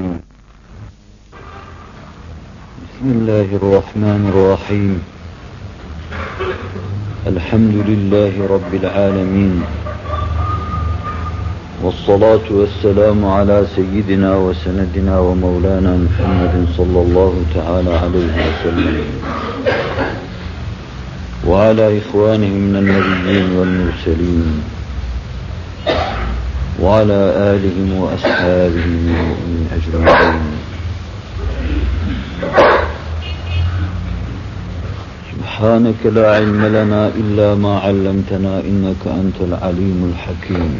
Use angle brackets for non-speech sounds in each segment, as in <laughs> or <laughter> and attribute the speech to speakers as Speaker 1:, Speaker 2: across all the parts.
Speaker 1: الرجيم بسم الله الرحمن الرحيم. الحمد لله رب العالمين. والصلاة والسلام على سيدنا وسندنا ومولانا محمد صلى الله تعالى عليه وسلم. وعلى إخوانه من النبيين والمرسلين. وعلى آلهم وأصحابهم أجمعين. سبحانك لا علم لنا إلا ما علمتنا إنك أنت العليم الحكيم.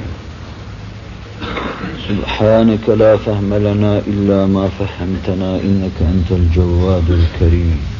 Speaker 1: سبحانك لا فهم لنا إلا ما فهمتنا إنك أنت الجواد الكريم.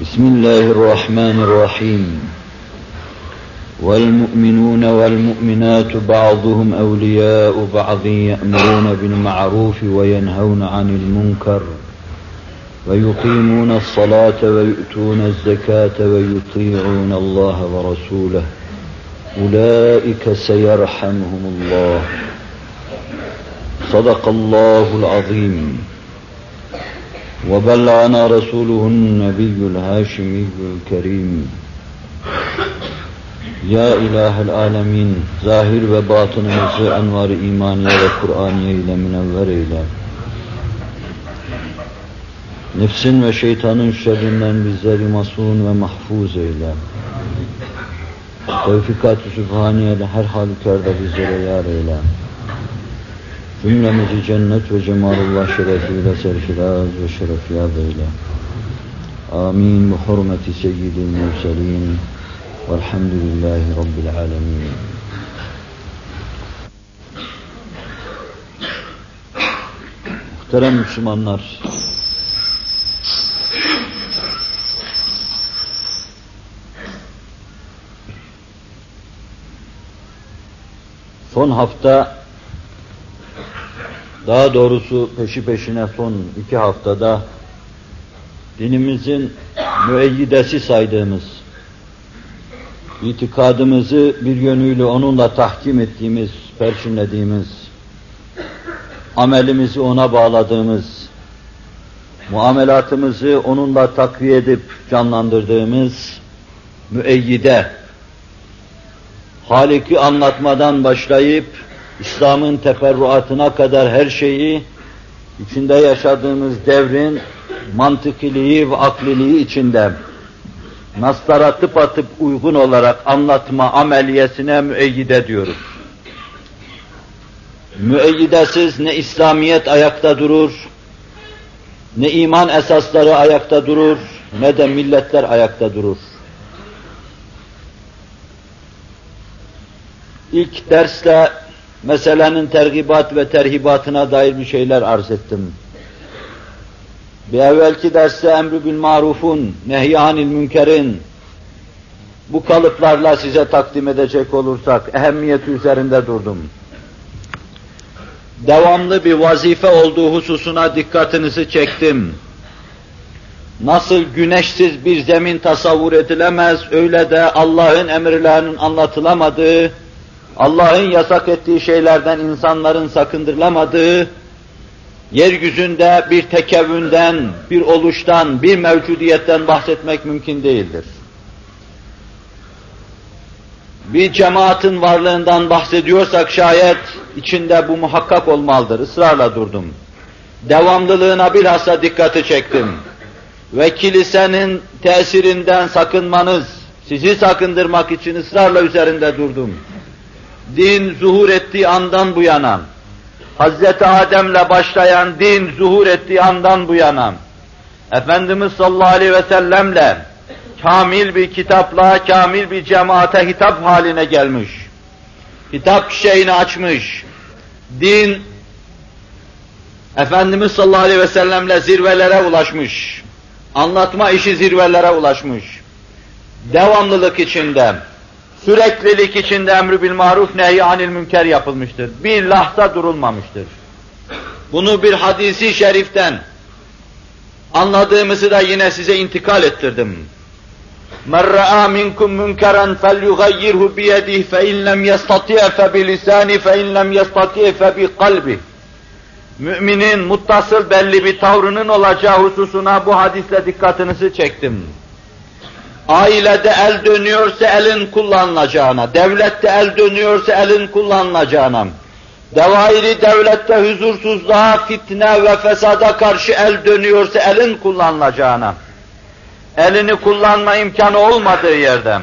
Speaker 1: بسم الله الرحمن الرحيم. والمؤمنون والمؤمنات بعضهم أولياء بعض يأمرون بالمعروف وينهون عن المنكر ويقيمون الصلاة ويؤتون الزكاة ويطيعون الله ورسوله. أولئك سيرحمهم الله. صدق الله العظيم. وبلغنا رسوله النبي الهاشمي الكريم Ya İlahel Alemin, zahir ve batınımızı envar-ı imaniye ve Kur'aniye ile münevver eyle. Nefsin ve şeytanın şerrinden bizleri masun ve mahfuz eyle. Tevfikat-ı Sübhaniye'de her halükarda bizlere yar eyle. Cümlemizi cennet ve cemalullah şerefiyle serfiraz ve şerefiyaz eyle. Amin. Bu hurmeti seyyidil murselin. Velhamdülillahi Rabbil alemin. Muhterem Müslümanlar, son hafta daha doğrusu peşi peşine son iki haftada dinimizin müeyyidesi saydığımız, itikadımızı bir yönüyle onunla tahkim ettiğimiz, perçinlediğimiz, amelimizi ona bağladığımız, muamelatımızı onunla takviye edip canlandırdığımız müeyyide, Halik'i anlatmadan başlayıp İslam'ın teferruatına kadar her şeyi içinde yaşadığımız devrin mantıkiliği ve akliliği içinde naslara tıpatıp uygun olarak anlatma ameliyesine müeyyide diyoruz. Müeyyidesiz ne İslamiyet ayakta durur, ne iman esasları ayakta durur, ne de milletler ayakta durur. İlk dersle meselenin tergibat ve terhibatına dair bir şeyler arz ettim. Bir evvelki derste emri bil marufun, nehyanil münkerin bu kalıplarla size takdim edecek olursak ehemmiyeti üzerinde durdum. Devamlı bir vazife olduğu hususuna dikkatinizi çektim. Nasıl güneşsiz bir zemin tasavvur edilemez, öyle de Allah'ın emirlerinin anlatılamadığı, Allah'ın yasak ettiği şeylerden insanların sakındırılamadığı, yeryüzünde bir tekevvünden, bir oluştan, bir mevcudiyetten bahsetmek mümkün değildir. Bir cemaatin varlığından bahsediyorsak şayet, içinde bu muhakkak olmalıdır. Israrla durdum. Devamlılığına bilhassa dikkati çektim. Ve kilisenin tesirinden sakınmanız, sizi sakındırmak için ısrarla üzerinde durdum din zuhur ettiği andan bu yana, Hazreti Adem'le başlayan din zuhur ettiği andan bu yana, Efendimiz sallallahu aleyhi ve sellemle kamil bir kitapla, kamil bir cemaate hitap haline gelmiş. Hitap şeyini açmış. Din Efendimiz sallallahu aleyhi ve sellemle zirvelere ulaşmış. Anlatma işi zirvelere ulaşmış. Devamlılık içinde, süreklilik içinde emri bil maruf nehy anil münker yapılmıştır. Bir lahza durulmamıştır. Bunu bir hadisi şeriften anladığımızı da yine size intikal ettirdim. مَنْ رَآ مِنْكُمْ مُنْكَرًا فَلْيُغَيِّرْهُ بِيَدِهِ فَاِنْ لَمْ يَسْتَطِعْ فَبِلِسَانِ فَاِنْ لَمْ يَسْتَطِعْ فَبِقَلْبِهِ Müminin muttasıl belli bir tavrının olacağı hususuna bu hadisle dikkatinizi çektim. Ailede el dönüyorsa elin kullanılacağına, devlette el dönüyorsa elin kullanılacağına, devairi devlette huzursuzluğa, fitne ve fesada karşı el dönüyorsa elin kullanılacağına, elini kullanma imkanı olmadığı yerden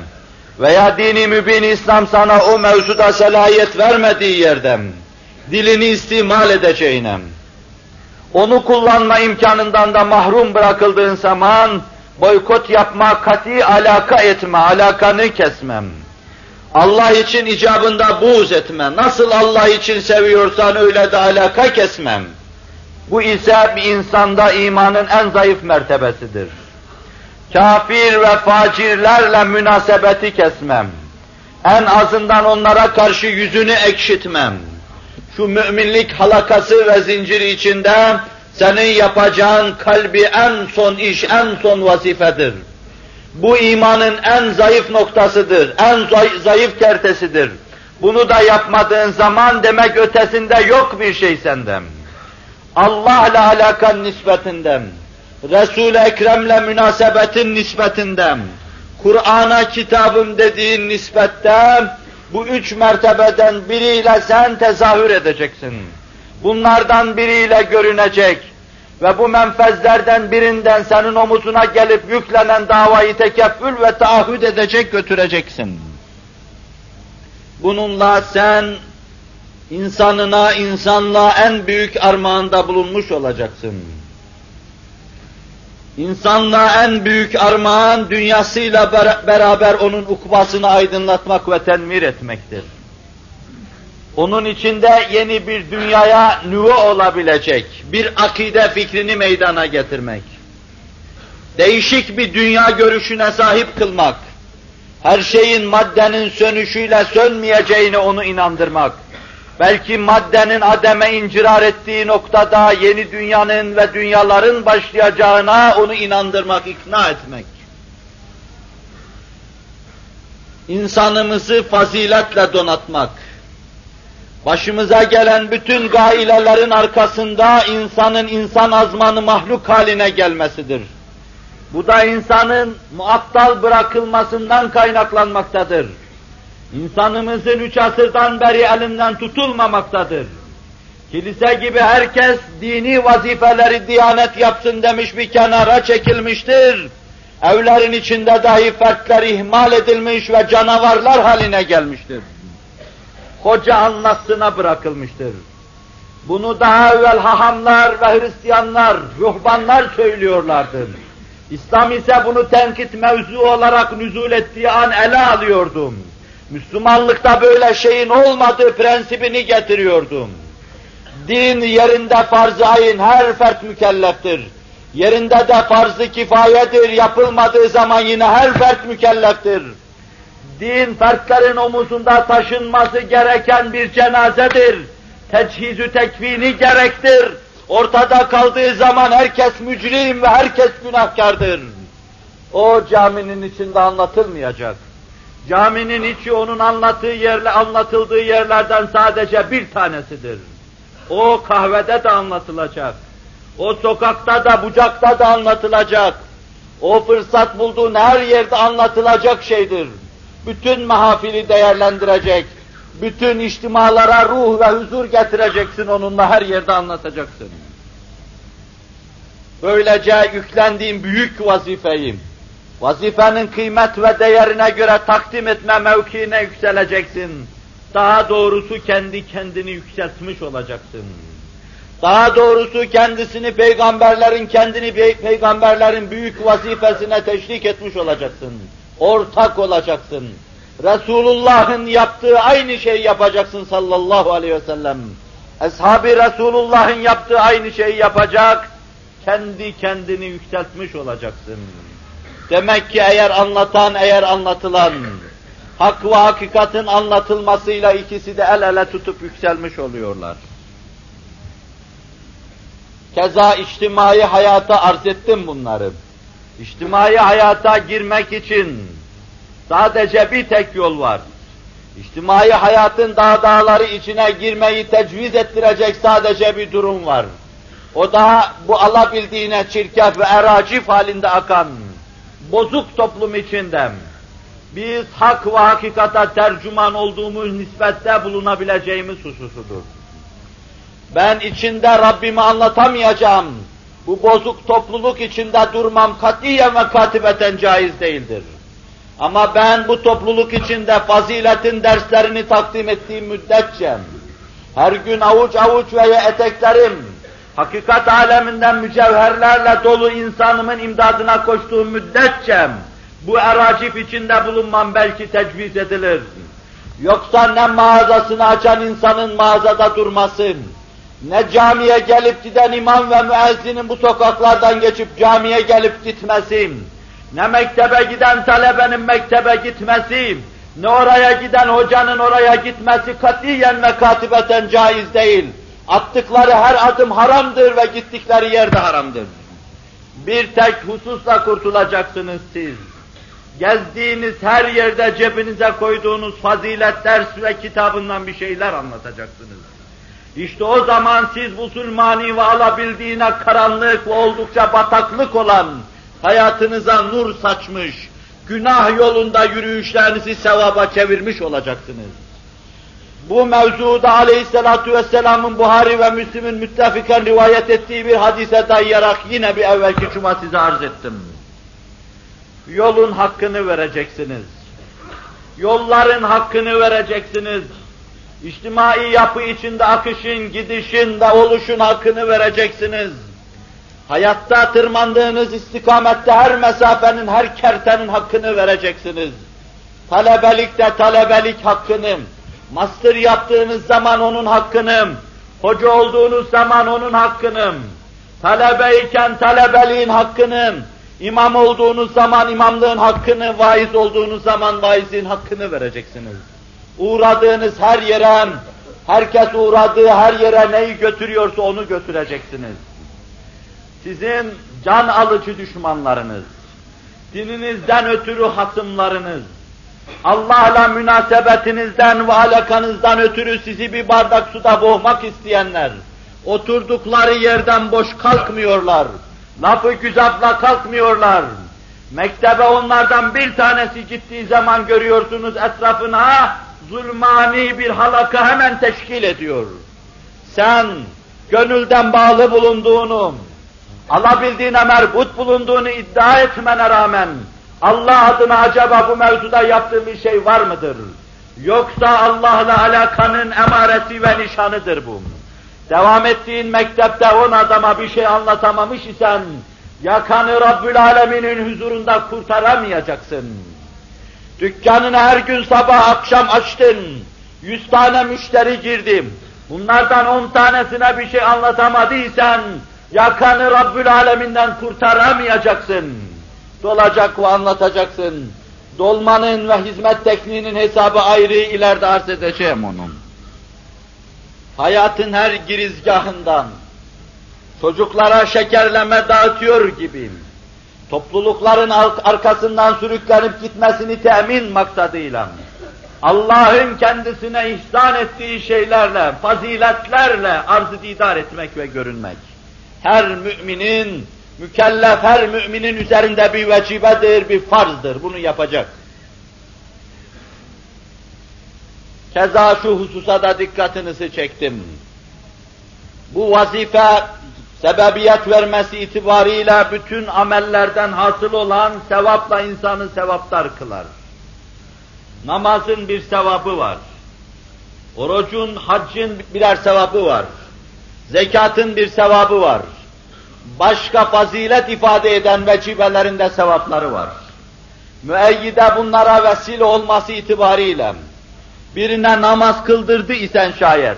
Speaker 1: veya dini mübin İslam sana o mevzuda selahiyet vermediği yerden, dilini istimal edeceğine, onu kullanma imkanından da mahrum bırakıldığın zaman, boykot yapma, kati alaka etme, alakanı kesmem. Allah için icabında buğz etme. Nasıl Allah için seviyorsan öyle de alaka kesmem. Bu ise bir insanda imanın en zayıf mertebesidir. Kafir ve facirlerle münasebeti kesmem. En azından onlara karşı yüzünü ekşitmem. Şu müminlik halakası ve zinciri içinde senin yapacağın kalbi en son iş, en son vazifedir. Bu imanın en zayıf noktasıdır, en zayıf kertesidir. Bunu da yapmadığın zaman demek ötesinde yok bir şey senden. Allah'la alakan nispetinden, Resul-i Ekrem'le münasebetin nispetinden, Kur'an'a kitabım dediğin nispette bu üç mertebeden biriyle sen tezahür edeceksin. Bunlardan biriyle görünecek ve bu menfezlerden birinden senin omuzuna gelip yüklenen davayı tekeffül ve taahhüt edecek götüreceksin. Bununla sen insanına, insanlığa en büyük armağanda bulunmuş olacaksın. İnsanlığa en büyük armağan dünyasıyla beraber onun ukbasını aydınlatmak ve tenmir etmektir. Onun içinde yeni bir dünyaya nüve olabilecek bir akide fikrini meydana getirmek. Değişik bir dünya görüşüne sahip kılmak. Her şeyin maddenin sönüşüyle sönmeyeceğine onu inandırmak belki maddenin ademe incirar ettiği noktada yeni dünyanın ve dünyaların başlayacağına onu inandırmak, ikna etmek. İnsanımızı faziletle donatmak. Başımıza gelen bütün gailelerin arkasında insanın insan azmanı mahluk haline gelmesidir. Bu da insanın muattal bırakılmasından kaynaklanmaktadır İnsanımızın üç asırdan beri elinden tutulmamaktadır. Kilise gibi herkes dini vazifeleri diyanet yapsın demiş bir kenara çekilmiştir. Evlerin içinde dahi fertler ihmal edilmiş ve canavarlar haline gelmiştir. Hoca anlatsına bırakılmıştır. Bunu daha evvel hahamlar ve Hristiyanlar, ruhbanlar söylüyorlardı. İslam ise bunu tenkit mevzu olarak nüzul ettiği an ele alıyordum. Müslümanlıkta böyle şeyin olmadığı prensibini getiriyordum. Din yerinde farz-ı ayın her fert mükelleftir. Yerinde de farz-ı kifayedir, yapılmadığı zaman yine her fert mükelleftir. Din fertlerin omuzunda taşınması gereken bir cenazedir. Teçhizü tekvini gerektir. Ortada kaldığı zaman herkes mücrim ve herkes günahkardır. O caminin içinde anlatılmayacak. Caminin içi onun anlattığı yerle anlatıldığı yerlerden sadece bir tanesidir. O kahvede de anlatılacak. O sokakta da, bucakta da anlatılacak. O fırsat bulduğun her yerde anlatılacak şeydir. Bütün mahafili değerlendirecek. Bütün içtimalara ruh ve huzur getireceksin onunla her yerde anlatacaksın. Böylece yüklendiğim büyük vazifeyim Vazifenin kıymet ve değerine göre takdim etme mevkiine yükseleceksin. Daha doğrusu kendi kendini yükseltmiş olacaksın. Daha doğrusu kendisini peygamberlerin kendini peygamberlerin büyük vazifesine teşvik etmiş olacaksın. Ortak olacaksın. Resulullah'ın yaptığı aynı şeyi yapacaksın sallallahu aleyhi ve sellem. Eshab-ı Resulullah'ın yaptığı aynı şeyi yapacak, kendi kendini yükseltmiş olacaksın. Demek ki eğer anlatan, eğer anlatılan, hak ve hakikatin anlatılmasıyla ikisi de el ele tutup yükselmiş oluyorlar. Keza içtimai hayata arz ettim bunları. İçtimai hayata girmek için sadece bir tek yol var. İçtimai hayatın dağ dağları içine girmeyi tecviz ettirecek sadece bir durum var. O da bu alabildiğine çirkef ve eracif halinde akan, bozuk toplum içinde biz hak ve hakikata tercüman olduğumuz nispette bulunabileceğimiz hususudur. Ben içinde Rabbimi anlatamayacağım. Bu bozuk topluluk içinde durmam katiyen ve katibeten caiz değildir. Ama ben bu topluluk içinde faziletin derslerini takdim ettiğim müddetçe, her gün avuç avuç veya eteklerim, hakikat aleminden mücevherlerle dolu insanımın imdadına koştuğum müddetçe, bu eracif içinde bulunmam belki tecviz edilir. Yoksa ne mağazasını açan insanın mağazada durmasın, ne camiye gelip giden imam ve müezzinin bu sokaklardan geçip camiye gelip gitmesin, ne mektebe giden talebenin mektebe gitmesi, ne oraya giden hocanın oraya gitmesi katiyen ve katibeten caiz değil. Attıkları her adım haramdır ve gittikleri yerde haramdır. Bir tek hususla kurtulacaksınız siz. Gezdiğiniz her yerde cebinize koyduğunuz fazilet ders ve kitabından bir şeyler anlatacaksınız. İşte o zaman siz sulmani ve alabildiğine karanlık ve oldukça bataklık olan hayatınıza nur saçmış, günah yolunda yürüyüşlerinizi sevaba çevirmiş olacaksınız. Bu mevzuda aleyhissalatu vesselamın Buhari ve Müslim'in müttefiken rivayet ettiği bir hadise dayayarak yine bir evvelki cuma size arz ettim. Yolun hakkını vereceksiniz. Yolların hakkını vereceksiniz. İçtimai yapı içinde akışın, gidişin de oluşun hakkını vereceksiniz. Hayatta tırmandığınız istikamette her mesafenin, her kertenin hakkını vereceksiniz. Talebelikte talebelik hakkını, master yaptığınız zaman onun hakkını, hoca olduğunuz zaman onun hakkını, talebeyken talebeliğin hakkını, imam olduğunuz zaman imamlığın hakkını, vaiz olduğunuz zaman vaizliğin hakkını vereceksiniz. Uğradığınız her yere, herkes uğradığı her yere neyi götürüyorsa onu götüreceksiniz sizin can alıcı düşmanlarınız, dininizden ötürü hasımlarınız, Allah'la münasebetinizden ve alakanızdan ötürü sizi bir bardak suda boğmak isteyenler, oturdukları yerden boş kalkmıyorlar, lafı güzapla kalkmıyorlar. Mektebe onlardan bir tanesi gittiği zaman görüyorsunuz etrafına zulmani bir halaka hemen teşkil ediyor. Sen gönülden bağlı bulunduğunu, alabildiğine merbut bulunduğunu iddia etmene rağmen Allah adına acaba bu mevzuda yaptığım bir şey var mıdır? Yoksa Allah'la alakanın emaresi ve nişanıdır bu. Devam ettiğin mektepte on adama bir şey anlatamamış isen, yakanı Rabbül Alemin'in huzurunda kurtaramayacaksın. Dükkanını her gün sabah akşam açtın, yüz tane müşteri girdim. Bunlardan on tanesine bir şey anlatamadıysan, Yakanı Rabbül Aleminden kurtaramayacaksın. Dolacak ve anlatacaksın. Dolmanın ve hizmet tekniğinin hesabı ayrı ileride arz edeceğim onun. Hayatın her girizgahından çocuklara şekerleme dağıtıyor gibi toplulukların arkasından sürüklenip gitmesini temin maksadıyla Allah'ın kendisine ihsan ettiği şeylerle, faziletlerle arz-ı didar etmek ve görünmek her müminin, mükellef her müminin üzerinde bir vecibedir, bir farzdır. Bunu yapacak. Keza şu hususa da dikkatinizi çektim. Bu vazife sebebiyet vermesi itibariyle bütün amellerden hasıl olan sevapla insanı sevaptar kılar. Namazın bir sevabı var. Orucun, haccın birer sevabı var. Zekatın bir sevabı var. Başka fazilet ifade eden vecibelerinde sevapları var. Müeyyide bunlara vesile olması itibariyle birine namaz kıldırdı isen şayet,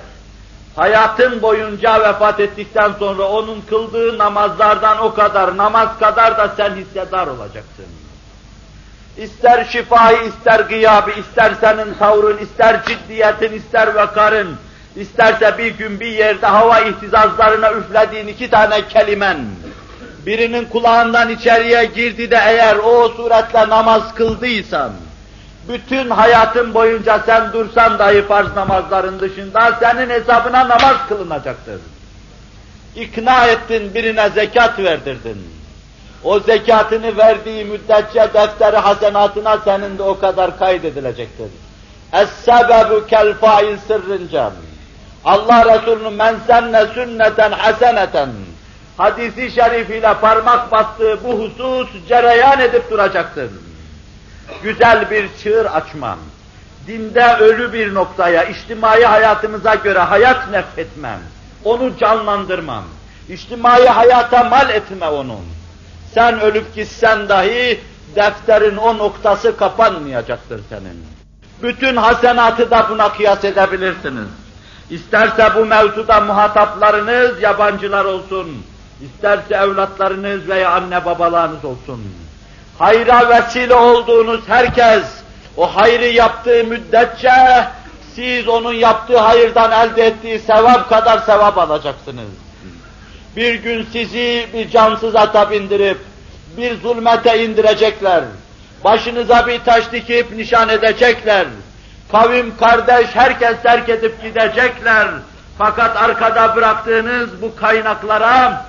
Speaker 1: hayatın boyunca vefat ettikten sonra onun kıldığı namazlardan o kadar, namaz kadar da sen hissedar olacaksın. İster şifayı, ister gıyabı, ister senin tavrın, ister ciddiyetin, ister vakarın, isterse bir gün bir yerde hava ihtizazlarına üflediğin iki tane kelimen, birinin kulağından içeriye girdi de eğer o suretle namaz kıldıysan, bütün hayatın boyunca sen dursan dahi farz namazların dışında senin hesabına namaz kılınacaktır. İkna ettin, birine zekat verdirdin. O zekatını verdiği müddetçe defteri hasenatına senin de o kadar kaydedilecektir. Es-sebebu kel fail sırrınca. Allah Resulü'nün men senne sünneten haseneten hadisi şerifiyle parmak bastığı bu husus cereyan edip duracaktır. Güzel bir çığır açmam, dinde ölü bir noktaya, içtimai hayatımıza göre hayat nefretmem, onu canlandırmam, içtimai hayata mal etme onu. Sen ölüp gitsen dahi defterin o noktası kapanmayacaktır senin. Bütün hasenatı da buna kıyas edebilirsiniz. İsterse bu mevzuda muhataplarınız yabancılar olsun, isterse evlatlarınız veya anne babalarınız olsun. Hayra vesile olduğunuz herkes, o hayrı yaptığı müddetçe, siz onun yaptığı hayırdan elde ettiği sevap kadar sevap alacaksınız. Bir gün sizi bir cansız ata bindirip, bir zulmete indirecekler. Başınıza bir taş dikip nişan edecekler. Kavim, kardeş, herkes terk edip gidecekler. Fakat arkada bıraktığınız bu kaynaklara,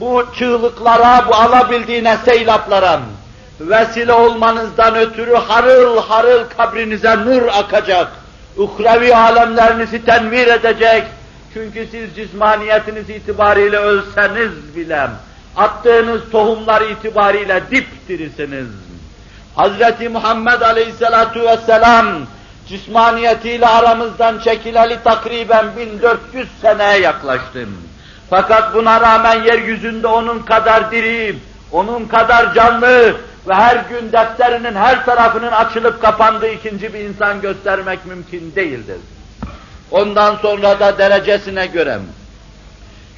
Speaker 1: bu çığlıklara, bu alabildiğine seylaplara vesile olmanızdan ötürü harıl harıl kabrinize nur akacak. Uhrevi alemlerinizi tenvir edecek. Çünkü siz cismaniyetiniz itibariyle ölseniz bile attığınız tohumlar itibariyle dipdirisiniz. Hazreti Muhammed Aleyhisselatu Vesselam cismaniyetiyle aramızdan çekileli takriben 1400 seneye yaklaştım. Fakat buna rağmen yeryüzünde onun kadar diri, onun kadar canlı ve her gün defterinin her tarafının açılıp kapandığı ikinci bir insan göstermek mümkün değildir. Ondan sonra da derecesine göre,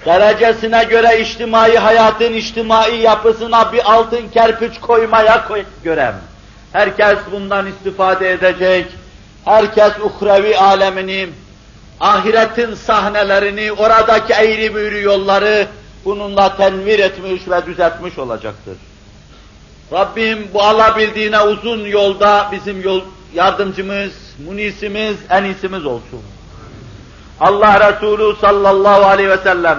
Speaker 1: derecesine göre içtimai hayatın içtimai yapısına bir altın kerpiç koymaya koy göre, herkes bundan istifade edecek, herkes uhrevi alemini, ahiretin sahnelerini, oradaki eğri büğrü yolları bununla tenvir etmiş ve düzeltmiş olacaktır. Rabbim bu alabildiğine uzun yolda bizim yol yardımcımız, munisimiz, enisimiz olsun. Allah Resulü sallallahu aleyhi ve sellem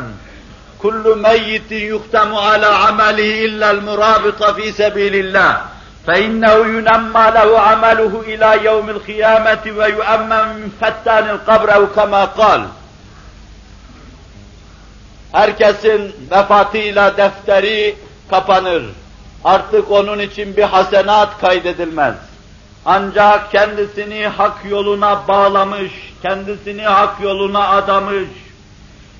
Speaker 1: kullu meyyitin yuhtemu ala amelihi illa'l murabita fi sabilillah fe innehu yunamma lehu ameluhu ila yevmil kıyameti ve yuammem min fettanil kabrehu kema kal. Herkesin vefatıyla defteri kapanır. Artık onun için bir hasenat kaydedilmez. Ancak kendisini hak yoluna bağlamış, kendisini hak yoluna adamış,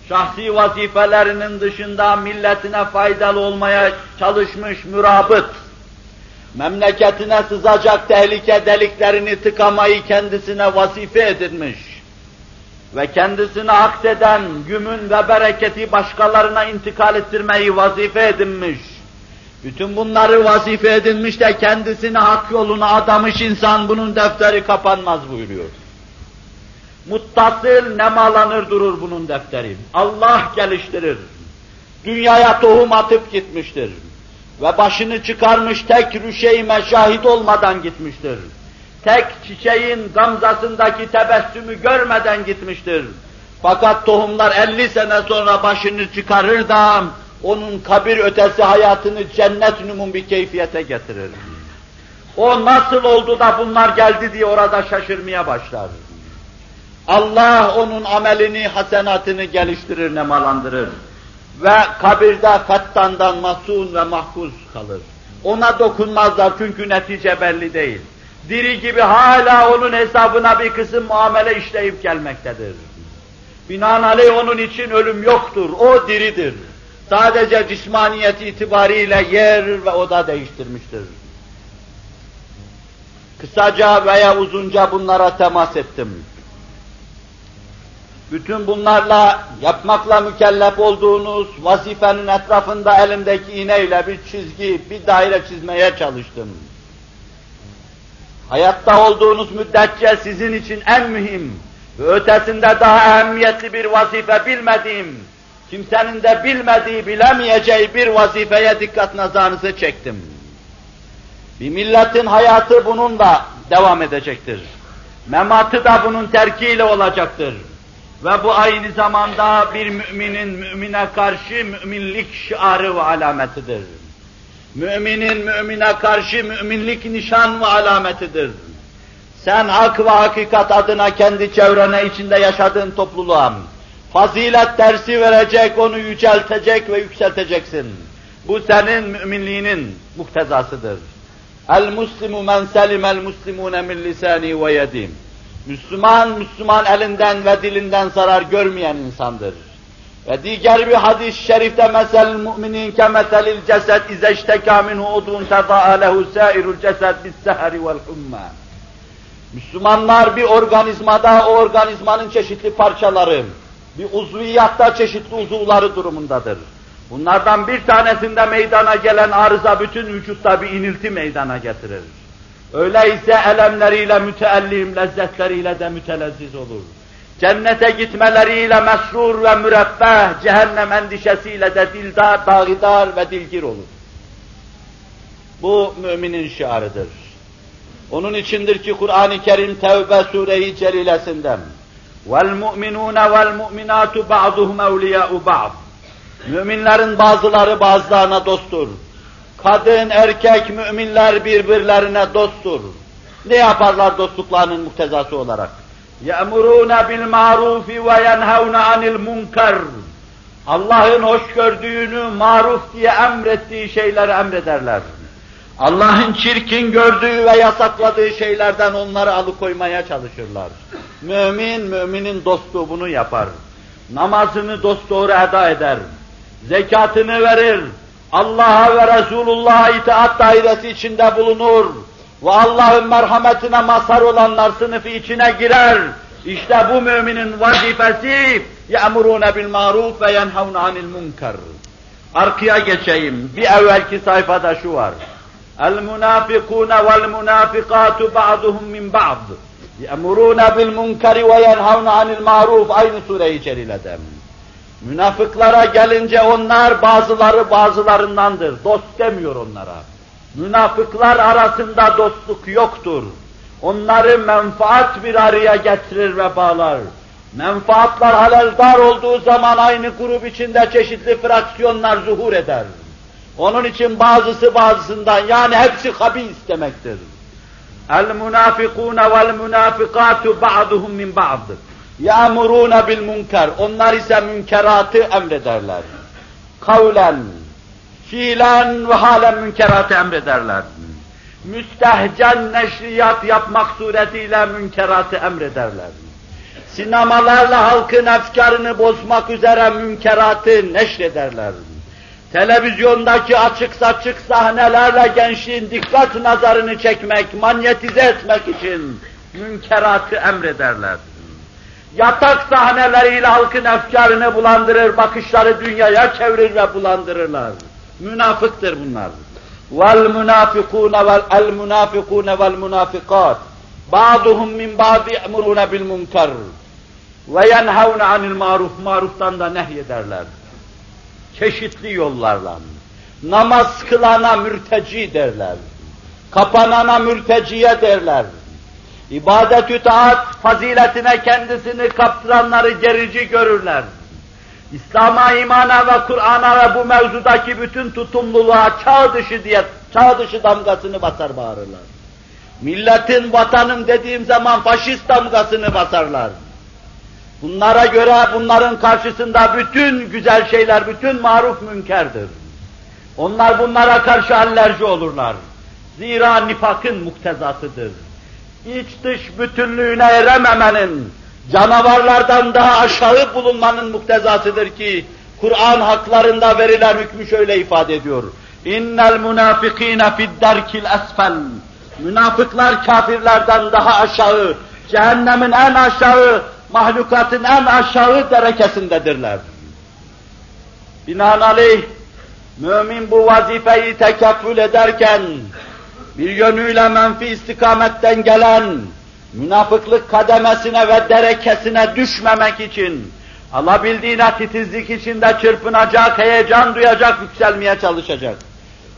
Speaker 1: şahsi vazifelerinin dışında milletine faydalı olmaya çalışmış mürabıt, memleketine sızacak tehlike deliklerini tıkamayı kendisine vazife edinmiş ve kendisine akseden gümün ve bereketi başkalarına intikal ettirmeyi vazife edinmiş, bütün bunları vazife edinmiş de kendisini hak yoluna adamış insan bunun defteri kapanmaz buyuruyor. Muttasıl nemalanır durur bunun defteri. Allah geliştirir. Dünyaya tohum atıp gitmiştir. Ve başını çıkarmış tek rüşeyime şahit olmadan gitmiştir. Tek çiçeğin gamzasındaki tebessümü görmeden gitmiştir. Fakat tohumlar 50 sene sonra başını çıkarır da onun kabir ötesi hayatını cennet numun bir keyfiyete getirir. O nasıl oldu da bunlar geldi diye orada şaşırmaya başlar. Allah onun amelini, hasenatını geliştirir, nemalandırır. Ve kabirde fettandan masun ve mahfuz kalır. Ona dokunmazlar çünkü netice belli değil. Diri gibi hala onun hesabına bir kısım muamele işleyip gelmektedir. Binaenaleyh onun için ölüm yoktur, o diridir. Sadece cismaniyet itibariyle yer ve oda değiştirmiştir. Kısaca veya uzunca bunlara temas ettim. bütün bunlarla yapmakla mükellef olduğunuz vazifenin etrafında elimdeki iğneyle bir çizgi, bir daire çizmeye çalıştım. Hayatta olduğunuz müddetçe sizin için en mühim ve ötesinde daha ehemmiyetli bir vazife bilmediğim, kimsenin de bilmediği, bilemeyeceği bir vazifeye dikkat nazarınızı çektim. Bir milletin hayatı bununla devam edecektir. Mematı da bunun terkiyle olacaktır. Ve bu aynı zamanda bir müminin mümine karşı müminlik şiarı ve alametidir. Müminin mümine karşı müminlik nişan ve alametidir. Sen hak ve hakikat adına kendi çevrene içinde yaşadığın topluluğa fazilet dersi verecek, onu yüceltecek ve yükselteceksin. Bu senin müminliğinin muhtezasıdır. El muslimu men selimel muslimune min lisani ve yedim. Müslüman, Müslüman elinden ve dilinden zarar görmeyen insandır. Ve diğer bir hadis-i şerifte mesel müminin kemetelil ceset izeşteka minhu udun teda'a lehu sairul ceset bis sehri vel humma. Müslümanlar bir organizmada o organizmanın çeşitli parçaları, bir uzviyatta çeşitli uzuvları durumundadır. Bunlardan bir tanesinde meydana gelen arıza bütün vücutta bir inilti meydana getirir. Öyleyse elemleriyle müteellim, lezzetleriyle de mütelezziz olur. Cennete gitmeleriyle mesrur ve mürebbeh, cehennem endişesiyle de dildar, dağidar ve dilgir olur. Bu müminin şiarıdır. Onun içindir ki Kur'an-ı Kerim Tevbe Sure-i Celilesinden وَالْمُؤْمِنُونَ وَالْمُؤْمِنَاتُ بَعْضُهُمْ اَوْلِيَاءُ بَعْضٍ Müminlerin bazıları bazılarına dosttur. Kadın, erkek, müminler birbirlerine dosttur. Ne yaparlar dostluklarının muhtezası olarak? يَأْمُرُونَ بِالْمَعْرُوفِ وَيَنْهَوْنَ عَنِ الْمُنْكَرِ Allah'ın hoş gördüğünü, maruf diye emrettiği şeyleri emrederler. Allah'ın çirkin gördüğü ve yasakladığı şeylerden onları alıkoymaya çalışırlar. Mümin, müminin dostu bunu yapar. Namazını dosdoğru eda eder. Zekatını verir. Allah'a ve Resulullah'a itaat dairesi içinde bulunur. Ve Allah'ın merhametine mazhar olanlar sınıfı içine girer. İşte bu müminin vazifesi يَأْمُرُونَ بِالْمَعْرُوفِ وَيَنْهَوْنَ عَنِ الْمُنْكَرِ Arkaya geçeyim. Bir evvelki sayfada şu var. المنافقون والمنافقات بعضهم من بعض يأمرون بالمنكر وينهون عن المعروف aynı sure-i celilede. Münafıklara gelince onlar bazıları bazılarındandır. Dost demiyor onlara. Münafıklar arasında dostluk yoktur. Onları menfaat bir araya getirir ve bağlar. Menfaatlar haleldar olduğu zaman aynı grup içinde çeşitli fraksiyonlar zuhur eder. Onun için bazısı bazısından yani hepsi habis demektir. El munafikune vel munafikatu ba'duhum min ba'd. Ya'muruna bil münker. Onlar ise münkeratı emrederler. Kavlen, fiilen ve halen münkeratı emrederler. Müstehcen neşriyat yapmak suretiyle münkeratı emrederler. Sinemalarla halkın efkarını bozmak üzere münkeratı neşrederler televizyondaki açık saçık sahnelerle gençliğin dikkat nazarını çekmek, manyetize etmek için münkeratı emrederler. Yatak sahneleriyle halkın efkarını bulandırır, bakışları dünyaya çevirir ve bulandırırlar. Münafıktır bunlar. Vel munafikune vel el munafikune vel munafikat. Ba'duhum min ba'di emruna bil munkar. Ve yenhavne anil maruf. Maruftan da nehyederler çeşitli yollarla. Namaz kılana mürteci derler. Kapanana mürteciye derler. İbadet-ü taat faziletine kendisini kaptıranları gerici görürler. İslam'a, imana ve Kur'an'a ve bu mevzudaki bütün tutumluluğa çağ dışı diye çağ dışı damgasını basar bağırırlar. Milletin, vatanım dediğim zaman faşist damgasını basarlar. Bunlara göre bunların karşısında bütün güzel şeyler, bütün maruf münkerdir. Onlar bunlara karşı alerji olurlar. Zira nifakın muktezasıdır. İç dış bütünlüğüne erememenin, canavarlardan daha aşağı bulunmanın muktezasıdır ki, Kur'an haklarında verilen hükmü şöyle ifade ediyor. İnnel munafikine fid derkil esfel. Münafıklar kafirlerden daha aşağı, cehennemin en aşağı, mahlukatın en aşağı derekesindedirler. Binaenaleyh, mümin bu vazifeyi tekeffül ederken, bir yönüyle menfi istikametten gelen, münafıklık kademesine ve derekesine düşmemek için, alabildiğine titizlik içinde çırpınacak, heyecan duyacak, yükselmeye çalışacak.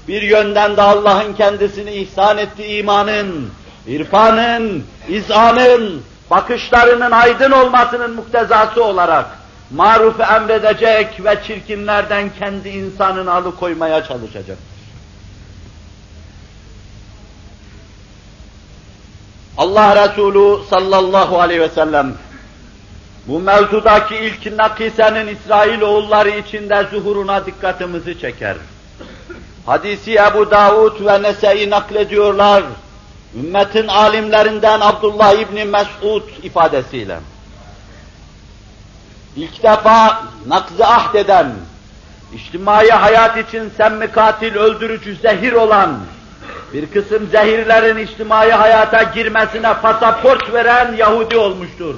Speaker 1: Bir yönden de Allah'ın kendisini ihsan ettiği imanın, irfanın, izanın, bakışlarının aydın olmasının muktezası olarak marufu emredecek ve çirkinlerden kendi insanını alıkoymaya çalışacak. Allah Resulü sallallahu aleyhi ve sellem bu mevzudaki ilk nakisenin İsrail oğulları içinde zuhuruna dikkatimizi çeker. Hadisi Ebu Davud ve Nese'yi naklediyorlar. Ümmetin alimlerinden Abdullah İbni Mes'ud ifadesiyle. İlk defa nakz-ı ahd eden, içtimai hayat için semmi katil, öldürücü, zehir olan, bir kısım zehirlerin içtimai hayata girmesine pasaport veren Yahudi olmuştur.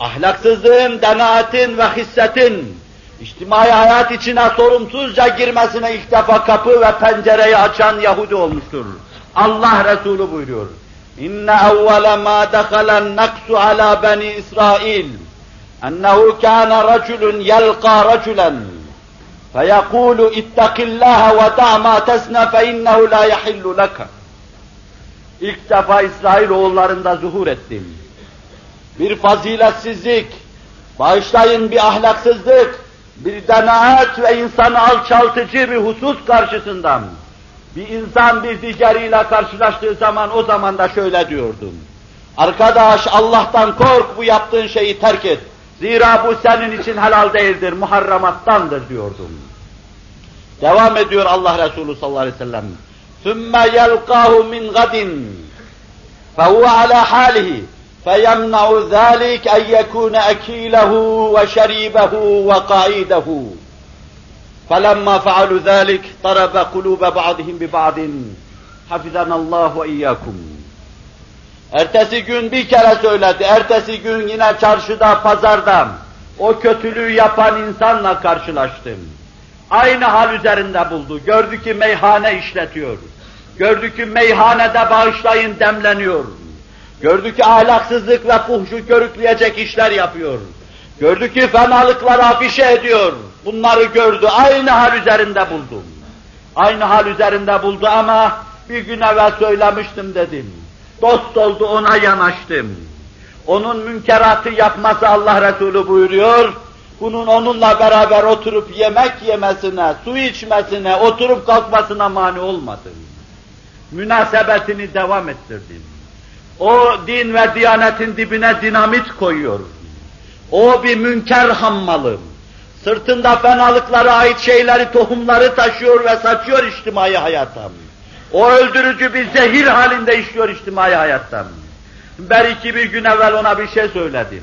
Speaker 1: Ahlaksızlığın, denaatin ve hissetin içtimai hayat içine sorumsuzca girmesine ilk defa kapı ve pencereyi açan Yahudi olmuştur. Allah Resulü buyuruyor. İnne evvele ma dekalen naksu ala beni İsrail ennehu kâne raculun yelqa raculen فَيَقُولُ اِتَّقِ اللّٰهَ وَدَعْ مَا تَسْنَ فَاِنَّهُ لَا يَحِلُّ لَكَ İlk defa İsrail oğullarında zuhur ettim. Bir faziletsizlik, bağışlayın bir ahlaksızlık, bir denaat ve insanı alçaltıcı bir husus karşısından bir insan bir diğeriyle karşılaştığı zaman o zaman da şöyle diyordum. Arkadaş Allah'tan kork bu yaptığın şeyi terk et. Zira bu senin için helal değildir, muharramattandır diyordum. Devam ediyor Allah Resulü sallallahu aleyhi ve sellem. ثُمَّ يَلْقَاهُ مِنْ غَدٍ فَهُوَ عَلَى حَالِهِ فَيَمْنَعُ ذَٰلِكَ اَنْ يَكُونَ اَكِيلَهُ وَشَرِيبَهُ وَقَائِدَهُ فَلَمَّا فَعَلُوا ذَٰلِكَ طَرَبَ قُلُوبَ بَعْضِهِمْ بِبَعْضٍ حَفِظَنَا اللّٰهُ وَاِيَّاكُمْ Ertesi gün bir kere söyledi, ertesi gün yine çarşıda, pazarda o kötülüğü yapan insanla karşılaştım. Aynı hal üzerinde buldu. Gördü ki meyhane işletiyor. Gördü ki meyhanede bağışlayın demleniyor. Gördü ki ahlaksızlık ve fuhşu körükleyecek işler yapıyor. Gördü ki fenalıkları afişe ediyor. Bunları gördü. Aynı hal üzerinde buldu. Aynı hal üzerinde buldu ama bir gün evvel söylemiştim dedim. Dost oldu ona yanaştım. Onun münkeratı yapması Allah Resulü buyuruyor. Bunun onunla beraber oturup yemek yemesine, su içmesine, oturup kalkmasına mani olmadım. Münasebetini devam ettirdim. O din ve diyanetin dibine dinamit koyuyor. O bir münker hammalı. Sırtında fenalıklara ait şeyleri, tohumları taşıyor ve saçıyor içtimai hayata. O öldürücü bir zehir halinde işliyor içtimai hayatta. Ben iki bir gün evvel ona bir şey söyledim.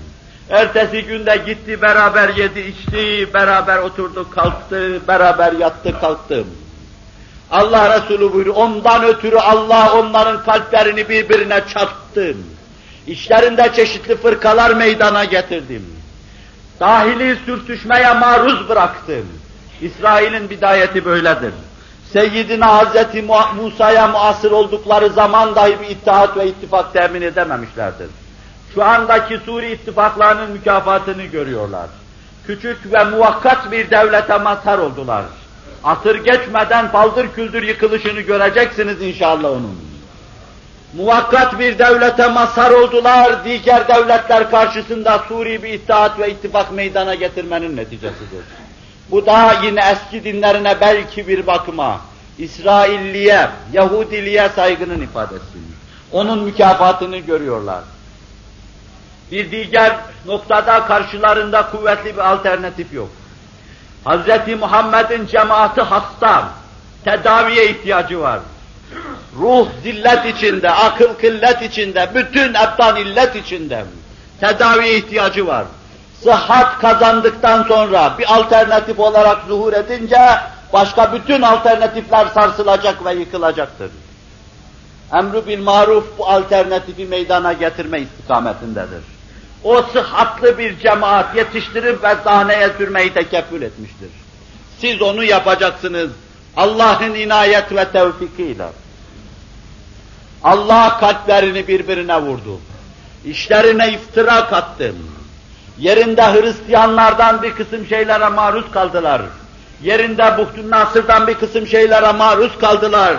Speaker 1: Ertesi günde gitti, beraber yedi, içti, beraber oturdu, kalktı, beraber yattı, kalktı. Allah Resulü buyuruyor, ondan ötürü Allah onların kalplerini birbirine çarptı. İşlerinde çeşitli fırkalar meydana getirdim. Dahili sürtüşmeye maruz bıraktım. İsrail'in bidayeti böyledir. Seyyidina Hazreti Musa'ya muasır oldukları zaman dahi bir ittihat ve ittifak temin edememişlerdir. Şu andaki Suri ittifaklarının mükafatını görüyorlar. Küçük ve muvakkat bir devlete mazhar oldular. Asır geçmeden paldır küldür yıkılışını göreceksiniz inşallah onun. Muvakkat bir devlete mazhar oldular, diğer devletler karşısında Suri bir ittihat ve ittifak meydana getirmenin neticesidir. Bu da yine eski dinlerine belki bir bakıma İsrailliye, Yahudiliğe saygının ifadesi. Onun mükafatını görüyorlar. Bir diğer noktada karşılarında kuvvetli bir alternatif yok. Hz. Muhammed'in cemaati hasta, tedaviye ihtiyacı var. Ruh zillet içinde, akıl kıllet içinde, bütün ebdan illet içinde tedaviye ihtiyacı var sıhhat kazandıktan sonra bir alternatif olarak zuhur edince başka bütün alternatifler sarsılacak ve yıkılacaktır. Emru bil maruf bu alternatifi meydana getirme istikametindedir. o sıhhatlı bir cemaat yetiştirip ve sahneye sürmeyi tekeffül etmiştir. Siz onu yapacaksınız. Allah'ın inayet ve tevfikiyle. Allah kalplerini birbirine vurdu. İşlerine iftira kattı. Yerinde Hristiyanlardan bir kısım şeylere maruz kaldılar. Yerinde Buhtun Nasır'dan bir kısım şeylere maruz kaldılar.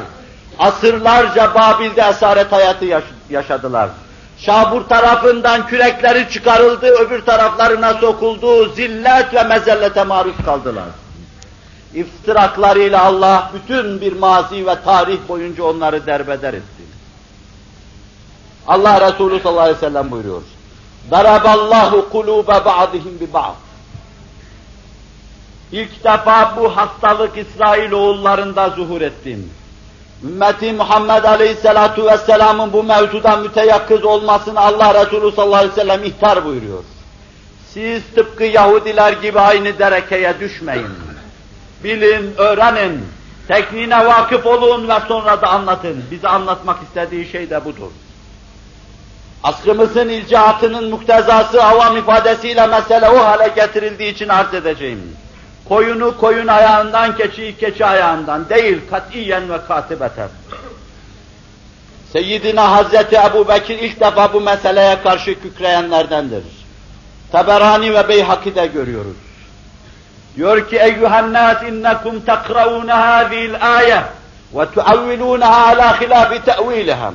Speaker 1: Asırlarca Babil'de esaret hayatı yaşadılar. Şabur tarafından kürekleri çıkarıldı, öbür taraflarına sokuldu, zillet ve mezellete maruz kaldılar. İftiraklarıyla Allah bütün bir mazi ve tarih boyunca onları derbeder etti. Allah Resulü sallallahu aleyhi ve sellem buyuruyor. Daraballahu kulube ba'dihim bi ba'd. İlk defa bu hastalık İsrail oğullarında zuhur etti. Ümmeti Muhammed Aleyhisselatu Vesselam'ın bu mevzuda müteyakkız olmasını Allah Resulü sallallahu aleyhi ve sellem ihtar buyuruyor. Siz tıpkı Yahudiler gibi aynı derekeye düşmeyin. Bilin, öğrenin, tekniğine vakıf olun ve sonra da anlatın. Bize anlatmak istediği şey de budur. Asrımızın ilcaatının muktezası avam ifadesiyle mesele o hale getirildiği için arz edeceğim. Koyunu koyun ayağından, keçiyi keçi ayağından değil, katiyen ve katibeten. Seyyidina Hazreti Ebu Bekir ilk defa bu meseleye karşı kükreyenlerdendir. Taberani ve Beyhaki'de görüyoruz. Diyor ki eyyühennâs innekum tekra'ûne hâzîl âye ve tuavvilûneha alâ khilâfi te'vîliham.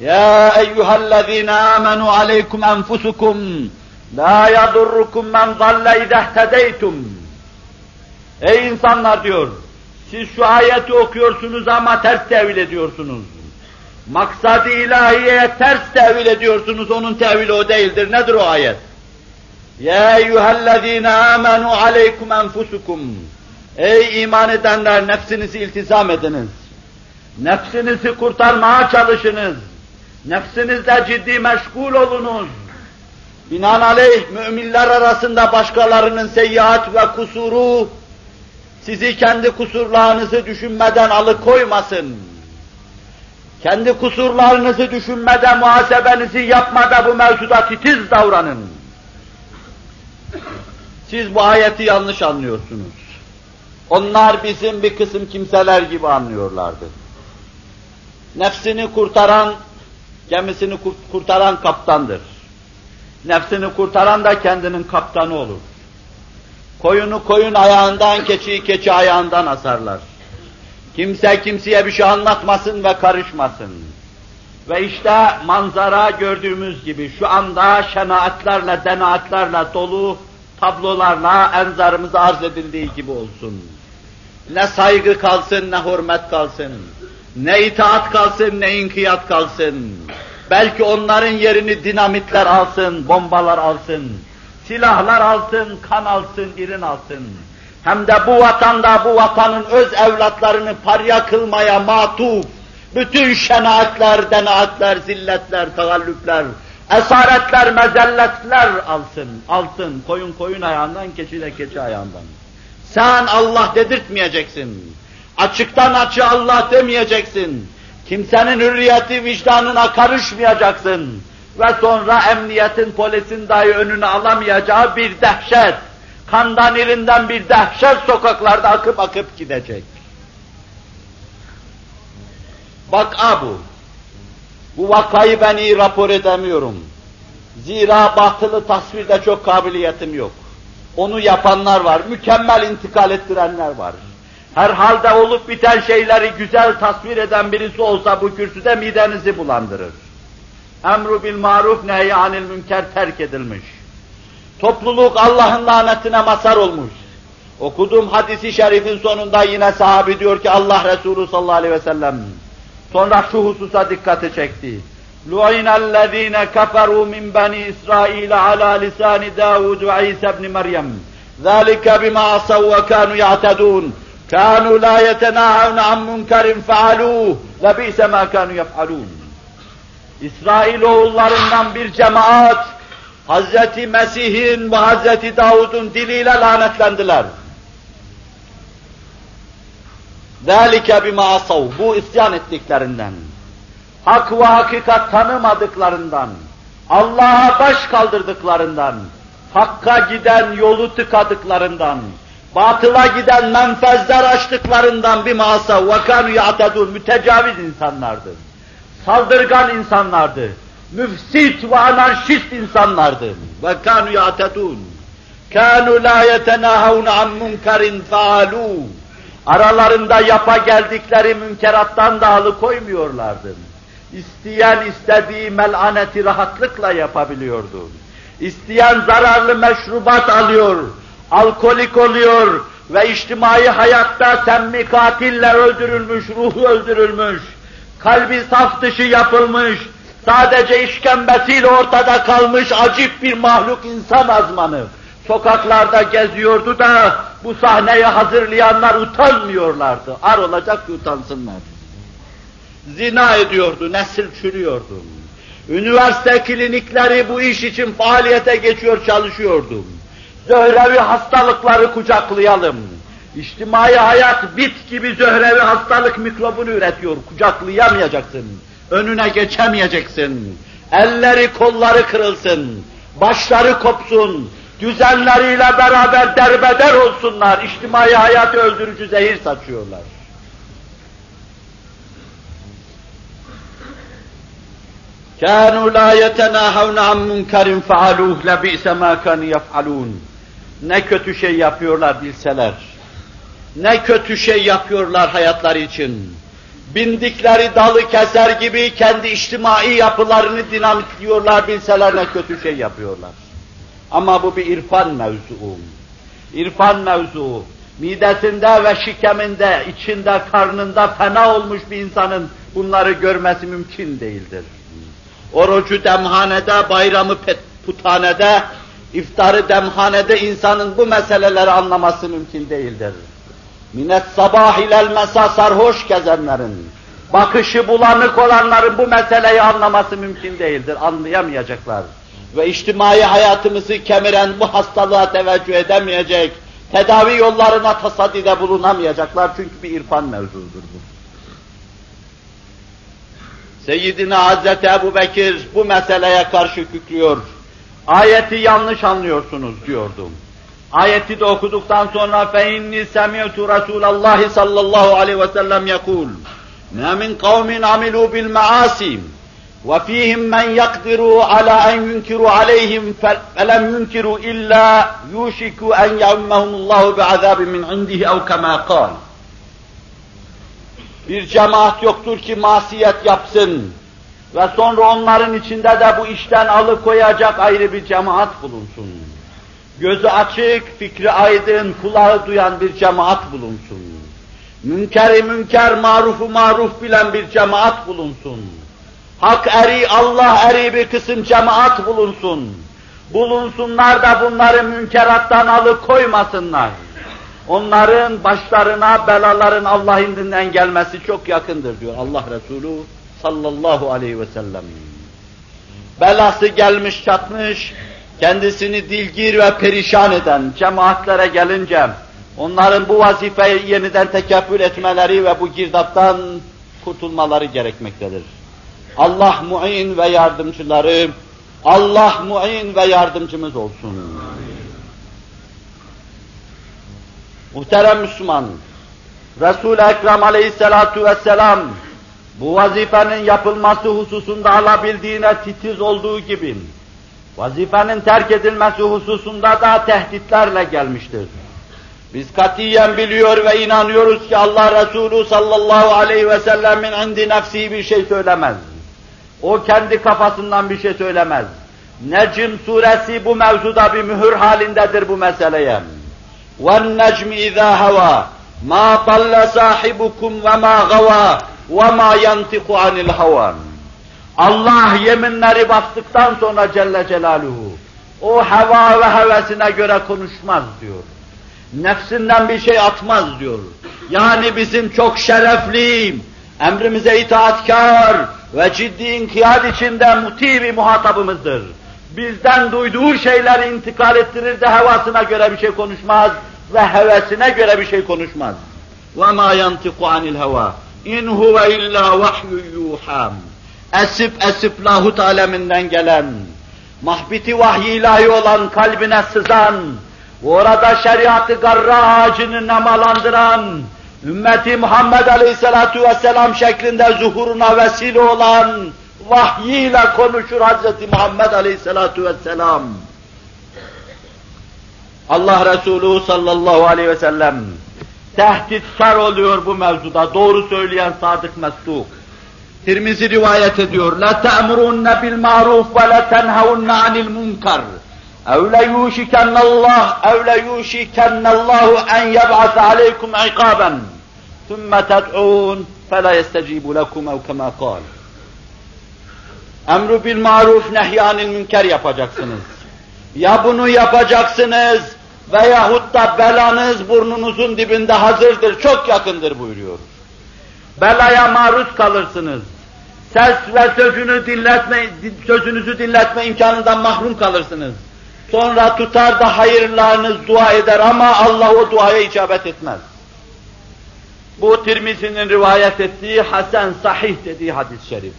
Speaker 1: يا أيها الذين آمنوا عليكم أنفسكم لا يضركم من ضل إذا اهتديتم Ey insanlar diyor, siz şu ayeti okuyorsunuz ama ters tevil ediyorsunuz. Maksadı ilahiyeye ters tevil ediyorsunuz, onun tevili o değildir. Nedir o ayet? Ya eyyühellezine amenu aleykum enfusukum. Ey iman edenler nefsinizi iltizam ediniz. Nefsinizi kurtarmaya çalışınız. Nefsinizle ciddi meşgul olunuz. Binaenaleyh müminler arasında başkalarının seyyiat ve kusuru sizi kendi kusurlarınızı düşünmeden alıkoymasın. Kendi kusurlarınızı düşünmeden muhasebenizi yapmada bu mevzuda titiz davranın. Siz bu ayeti yanlış anlıyorsunuz. Onlar bizim bir kısım kimseler gibi anlıyorlardı. Nefsini kurtaran gemisini kurtaran kaptandır. Nefsini kurtaran da kendinin kaptanı olur. Koyunu koyun ayağından, keçiyi keçi ayağından asarlar. Kimse kimseye bir şey anlatmasın ve karışmasın. Ve işte manzara gördüğümüz gibi şu anda şenaatlerle, denaatlerle dolu tablolarla enzarımız arz edildiği gibi olsun. Ne saygı kalsın, ne hürmet kalsın. Ne itaat kalsın, ne inkiyat kalsın. Belki onların yerini dinamitler alsın, bombalar alsın, silahlar alsın, kan alsın, irin alsın. Hem de bu vatanda bu vatanın öz evlatlarını parya kılmaya matuf, bütün şenaatler, denaatler, zilletler, tagallüpler, esaretler, mezelletler alsın, alsın, koyun koyun ayağından, keçi de keçi ayağından. Sen Allah dedirtmeyeceksin. Açıktan açı Allah demeyeceksin. Kimsenin hürriyeti vicdanına karışmayacaksın. Ve sonra emniyetin, polisin dahi önünü alamayacağı bir dehşet, kandan irinden bir dehşet sokaklarda akıp akıp gidecek. Bak abu, bu vakayı ben iyi rapor edemiyorum. Zira batılı tasvirde çok kabiliyetim yok. Onu yapanlar var, mükemmel intikal ettirenler var Herhalde olup biten şeyleri güzel tasvir eden birisi olsa bu kürsüde midenizi bulandırır. Emru bil maruf nehy anil münker terk edilmiş. Topluluk Allah'ın lanetine mazhar olmuş. Okuduğum hadisi şerifin sonunda yine sahabi diyor ki Allah Resulü sallallahu aleyhi ve sellem sonra şu hususa dikkati çekti. لُعِنَ الَّذ۪ينَ كَفَرُوا مِنْ بَنِي إِسْرَائِيلَ عَلَى لِسَانِ دَاوُدْ وَعِيسَى بْنِ مَرْيَمْ ذَٰلِكَ بِمَا عَصَوْا وَكَانُوا يَعْتَدُونَ كانوا لا يتناهون عن منكر فعلوه لبئس ما كانوا يفعلون İsrail oğullarından bir cemaat Hazreti Mesih'in ve Hazreti Davud'un diliyle lanetlendiler. ذَٰلِكَ بِمَا asav Bu isyan ettiklerinden. Hak ve hakikat tanımadıklarından. Allah'a baş kaldırdıklarından, Hakka giden yolu tıkadıklarından, batıla giden menfezler açtıklarından bir masa vakanu ya'tedun mütecaviz insanlardı. Saldırgan insanlardı. Müfsit ve anarşist insanlardı. Ve kanu ya'tedun. Kanu la yetenahun an munkarin faalu. Aralarında yapa geldikleri münkerattan da alıkoymuyorlardı. İsteyen istediği melaneti rahatlıkla yapabiliyordu. İsteyen zararlı meşrubat alıyor, alkolik oluyor ve içtimai hayatta semmi katille öldürülmüş, ruhu öldürülmüş, kalbi saf dışı yapılmış, sadece işkembesiyle ortada kalmış acip bir mahluk insan azmanı. Sokaklarda geziyordu da bu sahneyi hazırlayanlar utanmıyorlardı. Ar olacak ki utansınlar. Zina ediyordu, nesil çürüyordu. Üniversite klinikleri bu iş için faaliyete geçiyor, çalışıyordu Zöhrevi hastalıkları kucaklayalım. İçtimai hayat bit gibi zöhrevi hastalık mikrobunu üretiyor. Kucaklayamayacaksın. Önüne geçemeyeceksin. Elleri kolları kırılsın. Başları kopsun. Düzenleriyle beraber derbeder olsunlar. İçtimai hayatı öldürücü zehir saçıyorlar. كانوا لا يتناهون عن منكر فعلوه لبئس ما كانوا يفعلون ne kötü şey yapıyorlar bilseler, ne kötü şey yapıyorlar hayatları için. Bindikleri dalı keser gibi kendi içtimai yapılarını dinamitliyorlar bilseler ne kötü şey yapıyorlar. Ama bu bir irfan mevzuu. İrfan mevzuu. Midesinde ve şikeminde, içinde, karnında fena olmuş bir insanın bunları görmesi mümkün değildir. Orucu demhanede, bayramı puthanede, iftarı demhanede insanın bu meseleleri anlaması mümkün değildir. Minet sabah ilel mesa sarhoş gezenlerin, bakışı bulanık olanların bu meseleyi anlaması mümkün değildir, anlayamayacaklar. Ve içtimai hayatımızı kemiren bu hastalığa teveccüh edemeyecek, tedavi yollarına tasadide bulunamayacaklar çünkü bir irfan mevzudur bu. Seyyidina Hazreti Ebu Bekir bu meseleye karşı kükrüyor. Ayeti yanlış anlıyorsunuz diyordum. Ayeti de okuduktan sonra فَاِنِّي سَمِعْتُ رَسُولَ اللّٰهِ sallallahu aleyhi ve sellem يَقُولُ مَا مِنْ قَوْمٍ عَمِلُوا بِالْمَعَاسِمِ وَفِيهِمْ مَنْ يَقْدِرُ عَلَى أَنْ يُنْكِرُوا عَلَيْهِمْ فَلَمْ يُنْكِرُوا إِلَّا يُوشِكُ أَنْ يَعُمَّهُمُ اللّٰهُ بِعَذَابٍ مِنْ عِنْدِهِ اَوْ كَمَا قَالَ bir cemaat yoktur ki masiyet yapsın ve sonra onların içinde de bu işten alıkoyacak ayrı bir cemaat bulunsun. Gözü açık, fikri aydın, kulağı duyan bir cemaat bulunsun. Münkeri münker, marufu maruf bilen bir cemaat bulunsun. Hak eri, Allah eri bir kısım cemaat bulunsun. Bulunsunlar da bunları münkerattan alıkoymasınlar onların başlarına belaların Allah indinden gelmesi çok yakındır diyor Allah Resulü sallallahu aleyhi ve sellem. Belası gelmiş çatmış, kendisini dilgir ve perişan eden cemaatlere gelince, onların bu vazifeyi yeniden tekeffül etmeleri ve bu girdaptan kurtulmaları gerekmektedir. Allah muin ve yardımcıları, Allah muin ve yardımcımız olsun. Muhterem Müslüman, Resul-i Ekrem aleyhissalatu vesselam bu vazifenin yapılması hususunda alabildiğine titiz olduğu gibi vazifenin terk edilmesi hususunda da tehditlerle gelmiştir. Biz katiyen biliyor ve inanıyoruz ki Allah Resulü sallallahu aleyhi ve sellemin indi nefsi bir şey söylemez. O kendi kafasından bir şey söylemez. Necm suresi bu mevzuda bir mühür halindedir bu meseleye. وَالنَّجْمِ اِذَا هَوَى مَا طَلَّ صَاحِبُكُمْ وَمَا غَوَى وَمَا يَنْتِقُ عَنِ الْهَوَى Allah yeminleri bastıktan sonra Celle Celaluhu o heva ve hevesine göre konuşmaz diyor. Nefsinden bir şey atmaz diyor. Yani bizim çok şerefli, emrimize itaatkar ve ciddi inkiyat içinde muti bir muhatabımızdır bizden duyduğu şeyleri intikal ettirir de hevasına göre bir şey konuşmaz ve hevesine göre bir şey konuşmaz. وَمَا يَنْتِقُ عَنِ الْهَوَى İn huve illa vahyu yuham. Esip esip lahut aleminden gelen, mahbiti vahyi ilahi olan kalbine sızan, orada şeriatı garra ağacını nemalandıran, ümmeti Muhammed Aleyhisselatu Vesselam şeklinde zuhuruna vesile olan vahyiyle konuşur Hazreti Muhammed Aleyhisselatu Vesselam. Allah Resulü sallallahu aleyhi ve sellem tehditkar oluyor bu mevzuda. Doğru söyleyen sadık mesduk. Tirmizi rivayet ediyor. La te'murunne bil maruf ve la tenhavunne anil munkar. Ev le yuşikennallah ev le yuşikennallahu en yeb'as aleykum ikaben. Thumma ted'un fela yestecibu lekum ev kema kal. Emru bil maruf nehyanil münker yapacaksınız. Ya bunu yapacaksınız veyahut da belanız burnunuzun dibinde hazırdır, çok yakındır buyuruyor. Belaya maruz kalırsınız. Ses ve sözünü dinletme, sözünüzü dinletme imkanından mahrum kalırsınız. Sonra tutar da hayırlarınız dua eder ama Allah o duaya icabet etmez. Bu Tirmizi'nin rivayet ettiği Hasan Sahih dediği hadis-i şerif.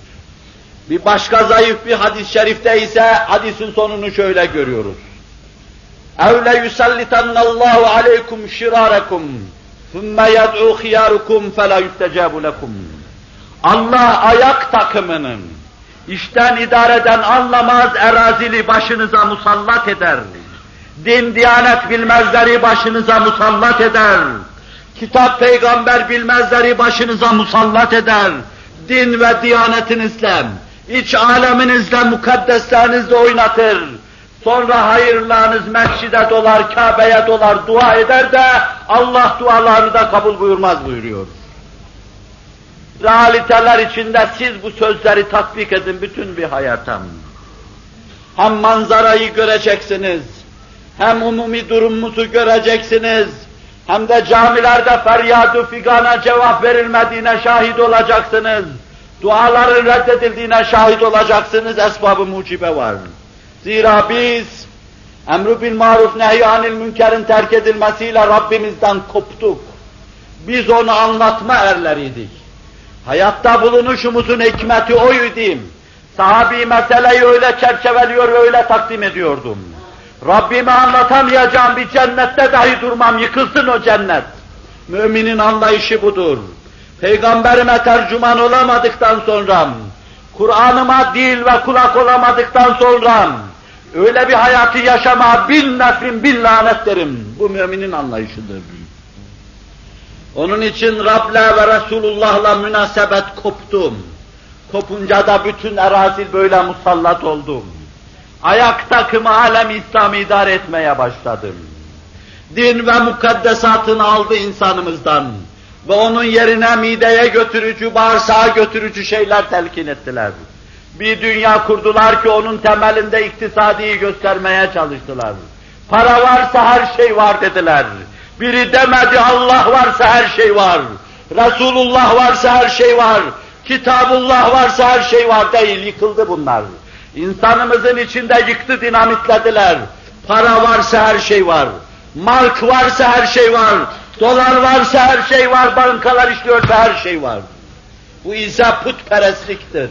Speaker 1: Bir başka zayıf bir hadis-i şerifte ise hadisin sonunu şöyle görüyoruz. اَوْ لَيُسَلِّتَنَّ اللّٰهُ عَلَيْكُمْ شِرَارَكُمْ ثُمَّ يَدْعُوا خِيَارُكُمْ فَلَا يُسْتَجَابُ لَكُمْ Allah ayak takımının işten idareden anlamaz erazili başınıza musallat eder. Din, diyanet bilmezleri başınıza musallat eder. Kitap, peygamber bilmezleri başınıza musallat eder. Din ve diyanetinizle, iç aleminizle, mukaddeslerinizle oynatır Sonra hayırlarınız mescide dolar, Kabe'ye dolar, dua eder de Allah dualarını da kabul buyurmaz buyuruyor. Realiteler içinde siz bu sözleri tatbik edin bütün bir hayata. Hem manzarayı göreceksiniz, hem umumi durumumuzu göreceksiniz, hem de camilerde feryadu figana cevap verilmediğine şahit olacaksınız. Duaların reddedildiğine şahit olacaksınız, esbabı mucibe var. Zira biz emru bil maruf nehyanil münkerin terk edilmesiyle Rabbimizden koptuk. Biz onu anlatma erleriydik. Hayatta bulunuşumuzun hikmeti oydu. Sahabi meseleyi öyle çerçeveliyor ve öyle takdim ediyordum. Rabbime anlatamayacağım bir cennette dahi durmam, yıkılsın o cennet. Müminin anlayışı budur. Peygamberime tercüman olamadıktan sonra, Kur'an'ıma dil ve kulak olamadıktan sonra, Öyle bir hayatı yaşama bin nefrin bin lanet derim. Bu müminin anlayışıdır. Onun için Rab'le ve Resulullah'la münasebet koptum. Kopunca da bütün erazil böyle musallat oldum. Ayak takımı alem İslam'ı idare etmeye başladım. Din ve mukaddesatını aldı insanımızdan. Ve onun yerine mideye götürücü, bağırsağa götürücü şeyler telkin ettiler bir dünya kurdular ki onun temelinde iktisadiyi göstermeye çalıştılar. Para varsa her şey var dediler. Biri demedi Allah varsa her şey var. Resulullah varsa her şey var. Kitabullah varsa her şey var değil, yıkıldı bunlar. İnsanımızın içinde yıktı, dinamitlediler. Para varsa her şey var. Mark varsa her şey var. Dolar varsa her şey var. Bankalar işliyorsa her şey var. Bu ise putperestliktir.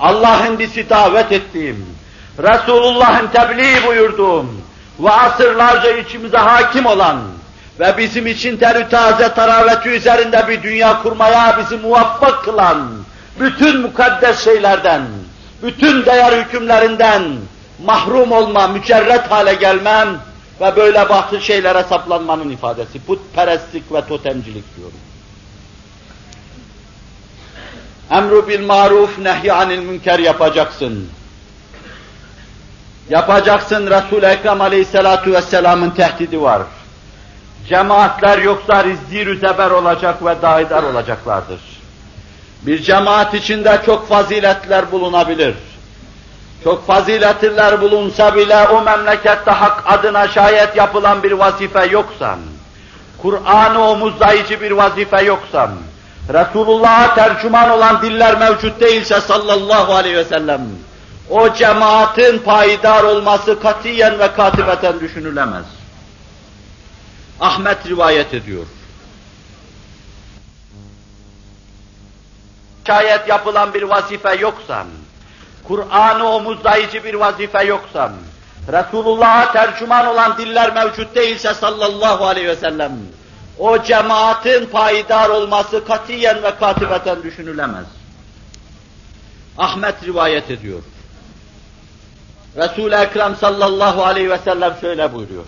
Speaker 1: Allah'ın bizi davet ettiğim, Resulullah'ın tebliğ buyurduğum ve asırlarca içimize hakim olan ve bizim için terü taze taraveti üzerinde bir dünya kurmaya bizi muvaffak kılan bütün mukaddes şeylerden, bütün değer hükümlerinden mahrum olma, mücerret hale gelmem ve böyle batıl şeylere saplanmanın ifadesi. Putperestlik ve totemcilik diyorum. Emru bil maruf nehyanil münker yapacaksın. Yapacaksın Resul-i Ekrem aleyhissalatu vesselamın tehdidi var. Cemaatler yoksa rizzir zeber olacak ve daidar olacaklardır. Bir cemaat içinde çok faziletler bulunabilir. Çok faziletler bulunsa bile o memlekette hak adına şayet yapılan bir vazife yoksa, Kur'an'ı omuzlayıcı bir vazife yoksa, Resulullah'a tercüman olan diller mevcut değilse sallallahu aleyhi ve sellem, o cemaatin payidar olması katiyen ve katibeten düşünülemez. Ahmet rivayet ediyor. Şayet yapılan bir vazife yoksa, Kur'an'ı omuzlayıcı bir vazife yoksa, Resulullah'a tercüman olan diller mevcut değilse sallallahu aleyhi ve sellem, o cemaatin payidar olması katiyen ve katibeten düşünülemez. Ahmet rivayet ediyor. Resul-i Ekrem sallallahu aleyhi ve sellem şöyle buyuruyor.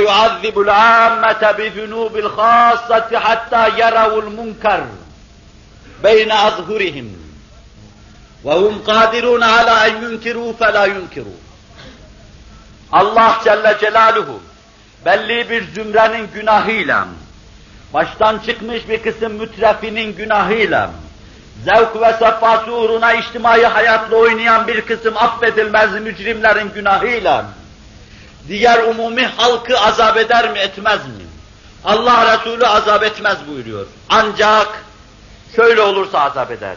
Speaker 1: Yuazzibul ammete bi zunubil khassati hatta yarawul munkar beyne azhurihim ve hum kadirun ala en yunkiru fe la yunkiru. Allah Celle Celaluhu belli bir zümrenin günahıyla, baştan çıkmış bir kısım mütrefinin günahıyla, zevk ve sefası uğruna içtimai hayatla oynayan bir kısım affedilmez mücrimlerin günahıyla, diğer umumi halkı azap eder mi etmez mi? Allah Resulü azap etmez buyuruyor. Ancak şöyle olursa azap eder.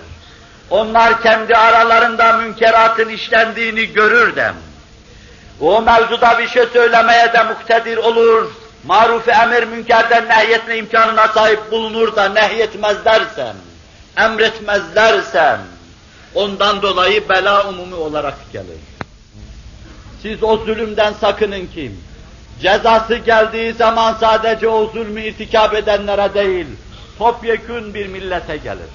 Speaker 1: Onlar kendi aralarında münkeratın işlendiğini görür de, o mevzuda bir şey söylemeye de muktedir olur, maruf emir münkerden nehyetme imkanına sahip bulunur da nehyetmezlersem, emretmezlersem, ondan dolayı bela umumi olarak gelir. Siz o zulümden sakının ki, cezası geldiği zaman sadece o zulmü irtikap edenlere değil, topyekün bir millete gelir.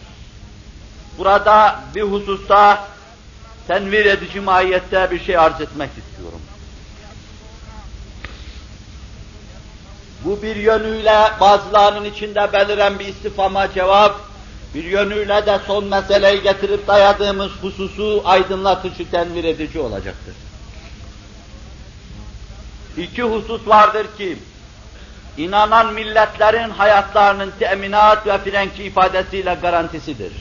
Speaker 1: Burada bir hususta tenvir edici mahiyette bir şey arz etmek istiyorum. Bu bir yönüyle bazılarının içinde beliren bir istifama cevap, bir yönüyle de son meseleyi getirip dayadığımız hususu aydınlatıcı, tenvir edici olacaktır. İki husus vardır ki, inanan milletlerin hayatlarının teminat ve frenki ifadesiyle garantisidir.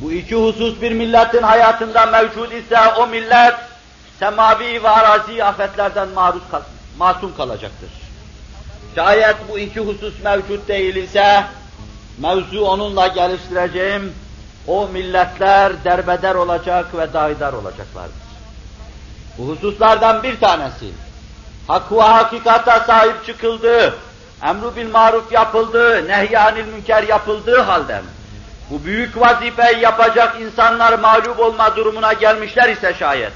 Speaker 1: Bu iki husus bir milletin hayatında mevcut ise o millet semavi ve arazi afetlerden maruz kal masum kalacaktır. Şayet bu iki husus mevcut değil ise mevzu onunla geliştireceğim o milletler derbeder olacak ve daidar olacaklardır. Bu hususlardan bir tanesi hak ve hakikata sahip çıkıldı, emru bil maruf yapıldı, nehyanil münker yapıldığı halde bu büyük vazifeyi yapacak insanlar mağlup olma durumuna gelmişler ise şayet,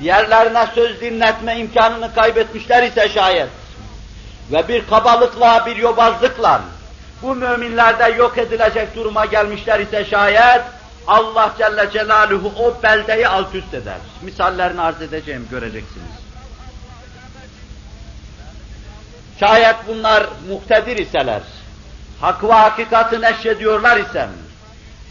Speaker 1: diğerlerine söz dinletme imkanını kaybetmişler ise şayet ve bir kabalıkla, bir yobazlıkla bu müminlerde yok edilecek duruma gelmişler ise şayet Allah Celle Celaluhu o beldeyi alt üst eder. Misallerini arz edeceğim, göreceksiniz. Şayet bunlar muhtedir iseler, hak ve hakikatı neşrediyorlar ise,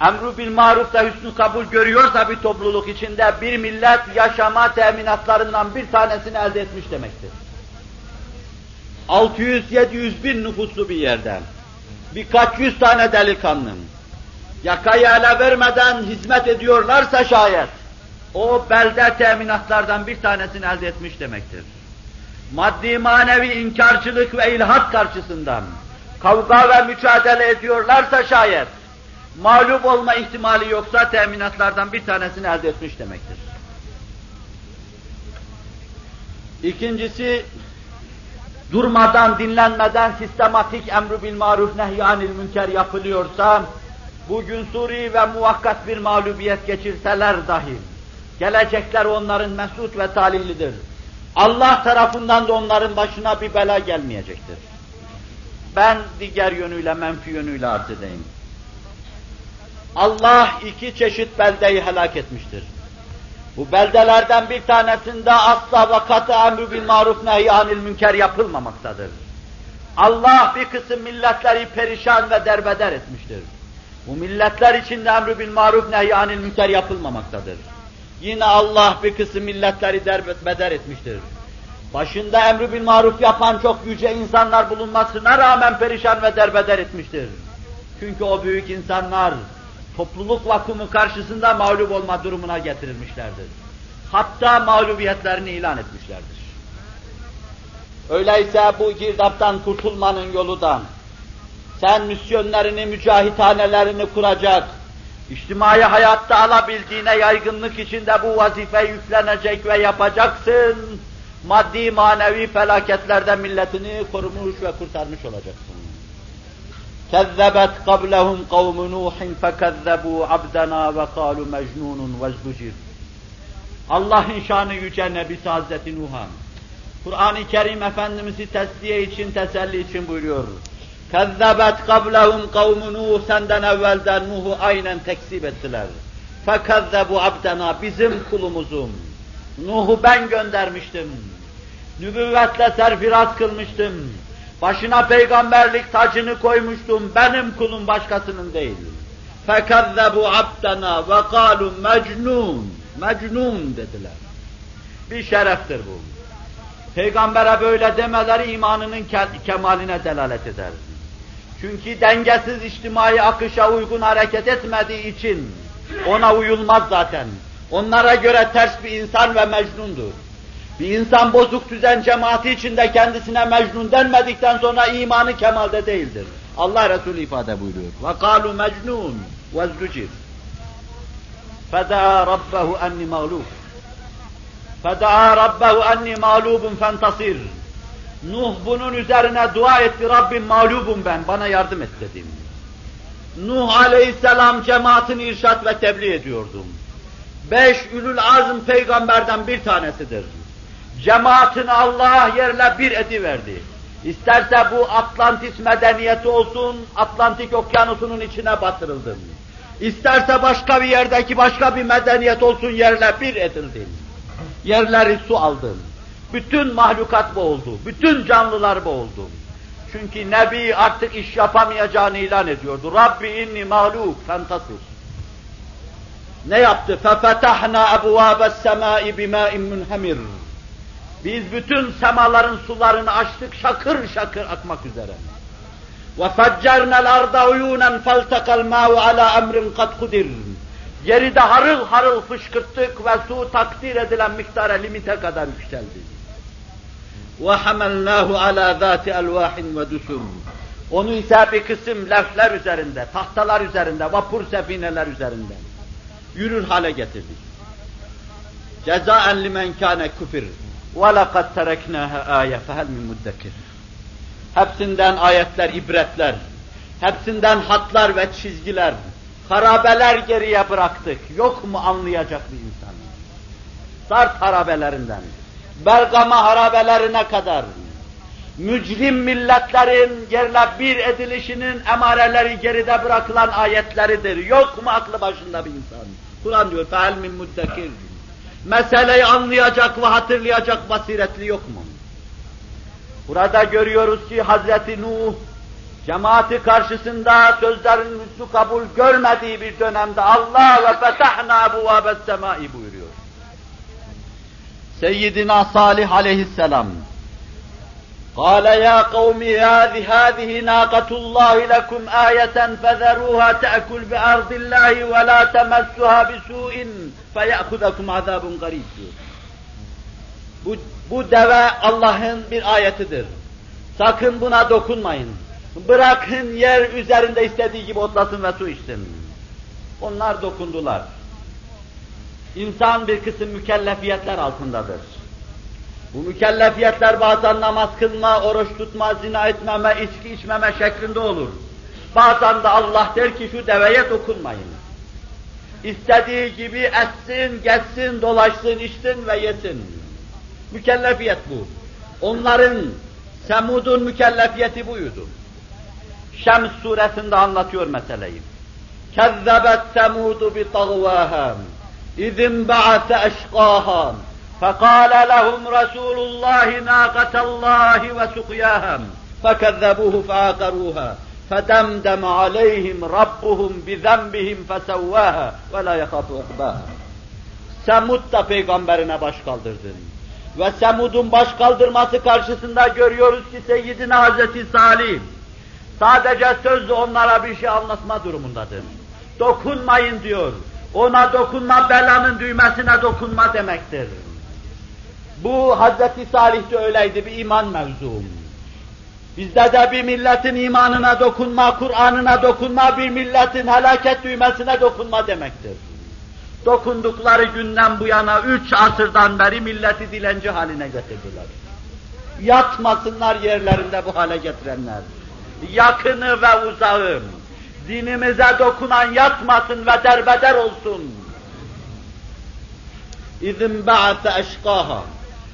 Speaker 1: emru bil maruf da hüsnü kabul görüyorsa bir topluluk içinde bir millet yaşama teminatlarından bir tanesini elde etmiş demektir. 600-700 bin nüfuslu bir yerden, birkaç yüz tane delikanlım, yakayı ele vermeden hizmet ediyorlarsa şayet, o belde teminatlardan bir tanesini elde etmiş demektir. Maddi manevi inkarcılık ve ilhat karşısından kavga ve mücadele ediyorlarsa şayet, mağlup olma ihtimali yoksa teminatlardan bir tanesini elde etmiş demektir. İkincisi, durmadan, dinlenmeden sistematik emru bil maruf nehyanil münker yapılıyorsa, bugün suri ve muvakkat bir mağlubiyet geçirseler dahi, gelecekler onların mesut ve talihlidir. Allah tarafından da onların başına bir bela gelmeyecektir. Ben diğer yönüyle, menfi yönüyle arz edeyim. Allah iki çeşit beldeyi helak etmiştir. Bu beldelerden bir tanesinde asla ve katı emri bil maruf nehyanil münker yapılmamaktadır. Allah bir kısım milletleri perişan ve derbeder etmiştir. Bu milletler içinde emri bil maruf nehyanil münker yapılmamaktadır. Yine Allah bir kısım milletleri derbeder etmiştir. Başında emri bil maruf yapan çok yüce insanlar bulunmasına rağmen perişan ve derbeder etmiştir. Çünkü o büyük insanlar topluluk vakumu karşısında mağlup olma durumuna getirilmişlerdir. Hatta mağlubiyetlerini ilan etmişlerdir. Öyleyse bu girdaptan kurtulmanın yolu da sen misyonlarını, mücahithanelerini kuracak, içtimai hayatta alabildiğine yaygınlık içinde bu vazife yüklenecek ve yapacaksın. Maddi manevi felaketlerden milletini korumuş ve kurtarmış olacaksın. كذبت قبلهم قوم نوح فكذبوا عبدنا وقالوا مجنون وازدجر Allah'ın şanı yüce Nebisi Hazreti Nuh'a. Kur'an-ı Kerim Efendimiz'i tesliye için, teselli için buyuruyor. Kezzebet kablehum kavmu Nuh senden evvelden Nuh'u aynen tekzip ettiler. Fekezzebu abdena bizim kulumuzum. Nuh'u ben göndermiştim. Nübüvvetle serfiraz kılmıştım. Başına peygamberlik tacını koymuştum. Benim kulum başkasının değil. Fekezzebu abdena ve kalu mecnun. Mecnun dediler. Bir şereftir bu. Peygambere böyle demeleri imanının kemaline delalet eder. Çünkü dengesiz içtimai akışa uygun hareket etmediği için ona uyulmaz zaten. Onlara göre ters bir insan ve mecnundur. Bir insan bozuk düzen cemaati içinde kendisine mecnun denmedikten sonra imanı kemalde değildir. Allah Resulü ifade buyuruyor. وَقَالُوا مَجْنُونَ وَازْدُجِرْ فَدَعَا رَبَّهُ أَنِّي مَغْلُوبٌ فَدَعَا رَبَّهُ أَنِّي مَغْلُوبٌ فَانْتَصِرْ Nuh bunun üzerine dua etti, Rabbim mağlubum ben, bana yardım et dedim. Nuh aleyhisselam cemaatini irşat ve tebliğ ediyordum. Beş ülül azm peygamberden bir tanesidir. Cemaatini Allah yerle bir ediverdi. İsterse bu Atlantis medeniyeti olsun, Atlantik okyanusunun içine batırıldım. İsterse başka bir yerdeki başka bir medeniyet olsun yerle bir edildim. Yerleri su aldım. Bütün mahlukat boğuldu. Bütün canlılar boğuldu. Çünkü Nebi artık iş yapamayacağını ilan ediyordu. Rabbi inni mağluk fentasir. Ne yaptı? فَفَتَحْنَا أَبْوَابَ السَّمَاءِ بِمَاءٍ مُنْهَمِرٍ Biz bütün semaların sularını açtık şakır şakır akmak üzere. وَفَجَّرْنَا الْأَرْضَ عُيُونًا فَالْتَقَى الْمَاءُ عَلَى أَمْرٍ قَدْ قُدِرٍ Geride harıl harıl fışkırttık ve su takdir edilen miktara limite kadar yükseldi. وَحَمَلْنَاهُ عَلَى ذَاتِ أَلْوَاحٍ وَدُسُرٍ Onu ise bir kısım lefler üzerinde, tahtalar üzerinde, vapur sefineler üzerinde yürür hale getirdik. Cezaen limen kâne küfür. وَلَقَدْ تَرَكْنَاهَا آيَةً فَهَلْ مِنْ مُدَّكِرٍ Hepsinden ayetler, ibretler, hepsinden hatlar ve çizgiler, harabeler geriye bıraktık. Yok mu anlayacak bir insan? Sart harabelerinden, Bergama harabelerine kadar, mücrim milletlerin yerle bir edilişinin emareleri geride bırakılan ayetleridir. Yok mu aklı başında bir insan? Kur'an diyor, فَهَلْ مِنْ مُدَّكِرٍ Meseleyi anlayacak ve hatırlayacak basiretli yok mu? Burada görüyoruz ki Hazreti Nuh, cemaati karşısında sözlerin müstü kabul görmediği bir dönemde Allah ve fetahna bu semai buyuruyor. Seyyidina Salih aleyhisselam, قال يا قوم هذه هذه ناقة الله لكم آية فذروها تأكل بأرض الله ولا تمسها بسوء فيأخذكم عذاب قريب diyor. Bu, bu deve Allah'ın bir ayetidir. Sakın buna dokunmayın. Bırakın yer üzerinde istediği gibi otlasın ve su içsin. Onlar dokundular. İnsan bir kısım mükellefiyetler altındadır. Bu mükellefiyetler bazen namaz kılma, oruç tutma, zina etmeme, içki içmeme şeklinde olur. Bazen de Allah der ki şu deveye dokunmayın. İstediği gibi etsin, geçsin, dolaşsın, içsin ve yesin. Mükellefiyet bu. Onların, Semud'un mükellefiyeti buydu. Şems suresinde anlatıyor meseleyi. Semudu bi tagvâhâm. İzin ba'ase eşkâhâm. فقال لهم رسول الله ناقة الله وسقياها فكذبوه فعقروها فدمدم عليهم ربهم بذنبهم فسواها ولا يخاف عقباها Semud da peygamberine baş kaldırdı. Ve Semud'un baş kaldırması karşısında görüyoruz ki Seyyidina Hazreti Salih sadece sözlü onlara bir şey anlatma durumundadır. Dokunmayın diyor. Ona dokunma belanın düğmesine dokunma demektir. Bu Hazreti Salih'te öyleydi bir iman mevzum. Bizde de bir milletin imanına dokunma, Kur'an'ına dokunma, bir milletin helaket düğmesine dokunma demektir. Dokundukları günden bu yana üç asırdan beri milleti dilenci haline getirdiler. Yatmasınlar yerlerinde bu hale getirenler. yakını ve uzağı, dinimize dokunan yatmasın ve derbeder olsun. İzin ba'ate eşkaha.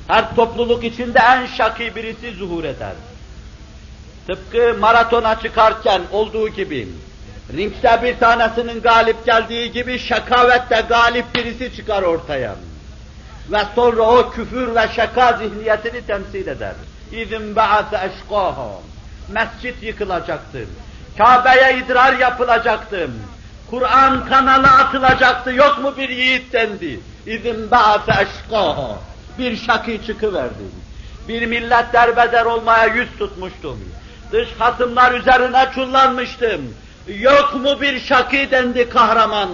Speaker 1: Her topluluk içinde en şaki birisi zuhur eder. Tıpkı maratona çıkarken olduğu gibi, ringde bir tanesinin galip geldiği gibi şakavette galip birisi çıkar ortaya. Ve sonra o küfür ve şaka zihniyetini temsil eder. İzin ba'ate eşkaha. Mescit yıkılacaktır. Kabe'ye idrar yapılacaktı. Kur'an kanalı atılacaktı. Yok mu bir yiğit dendi. İzin ba'ate eşkaha Bir şakı çıkıverdi. Bir millet derbeder olmaya yüz tutmuştum. Dış hatımlar üzerine çullanmıştım. Yok mu bir şakı dendi kahraman.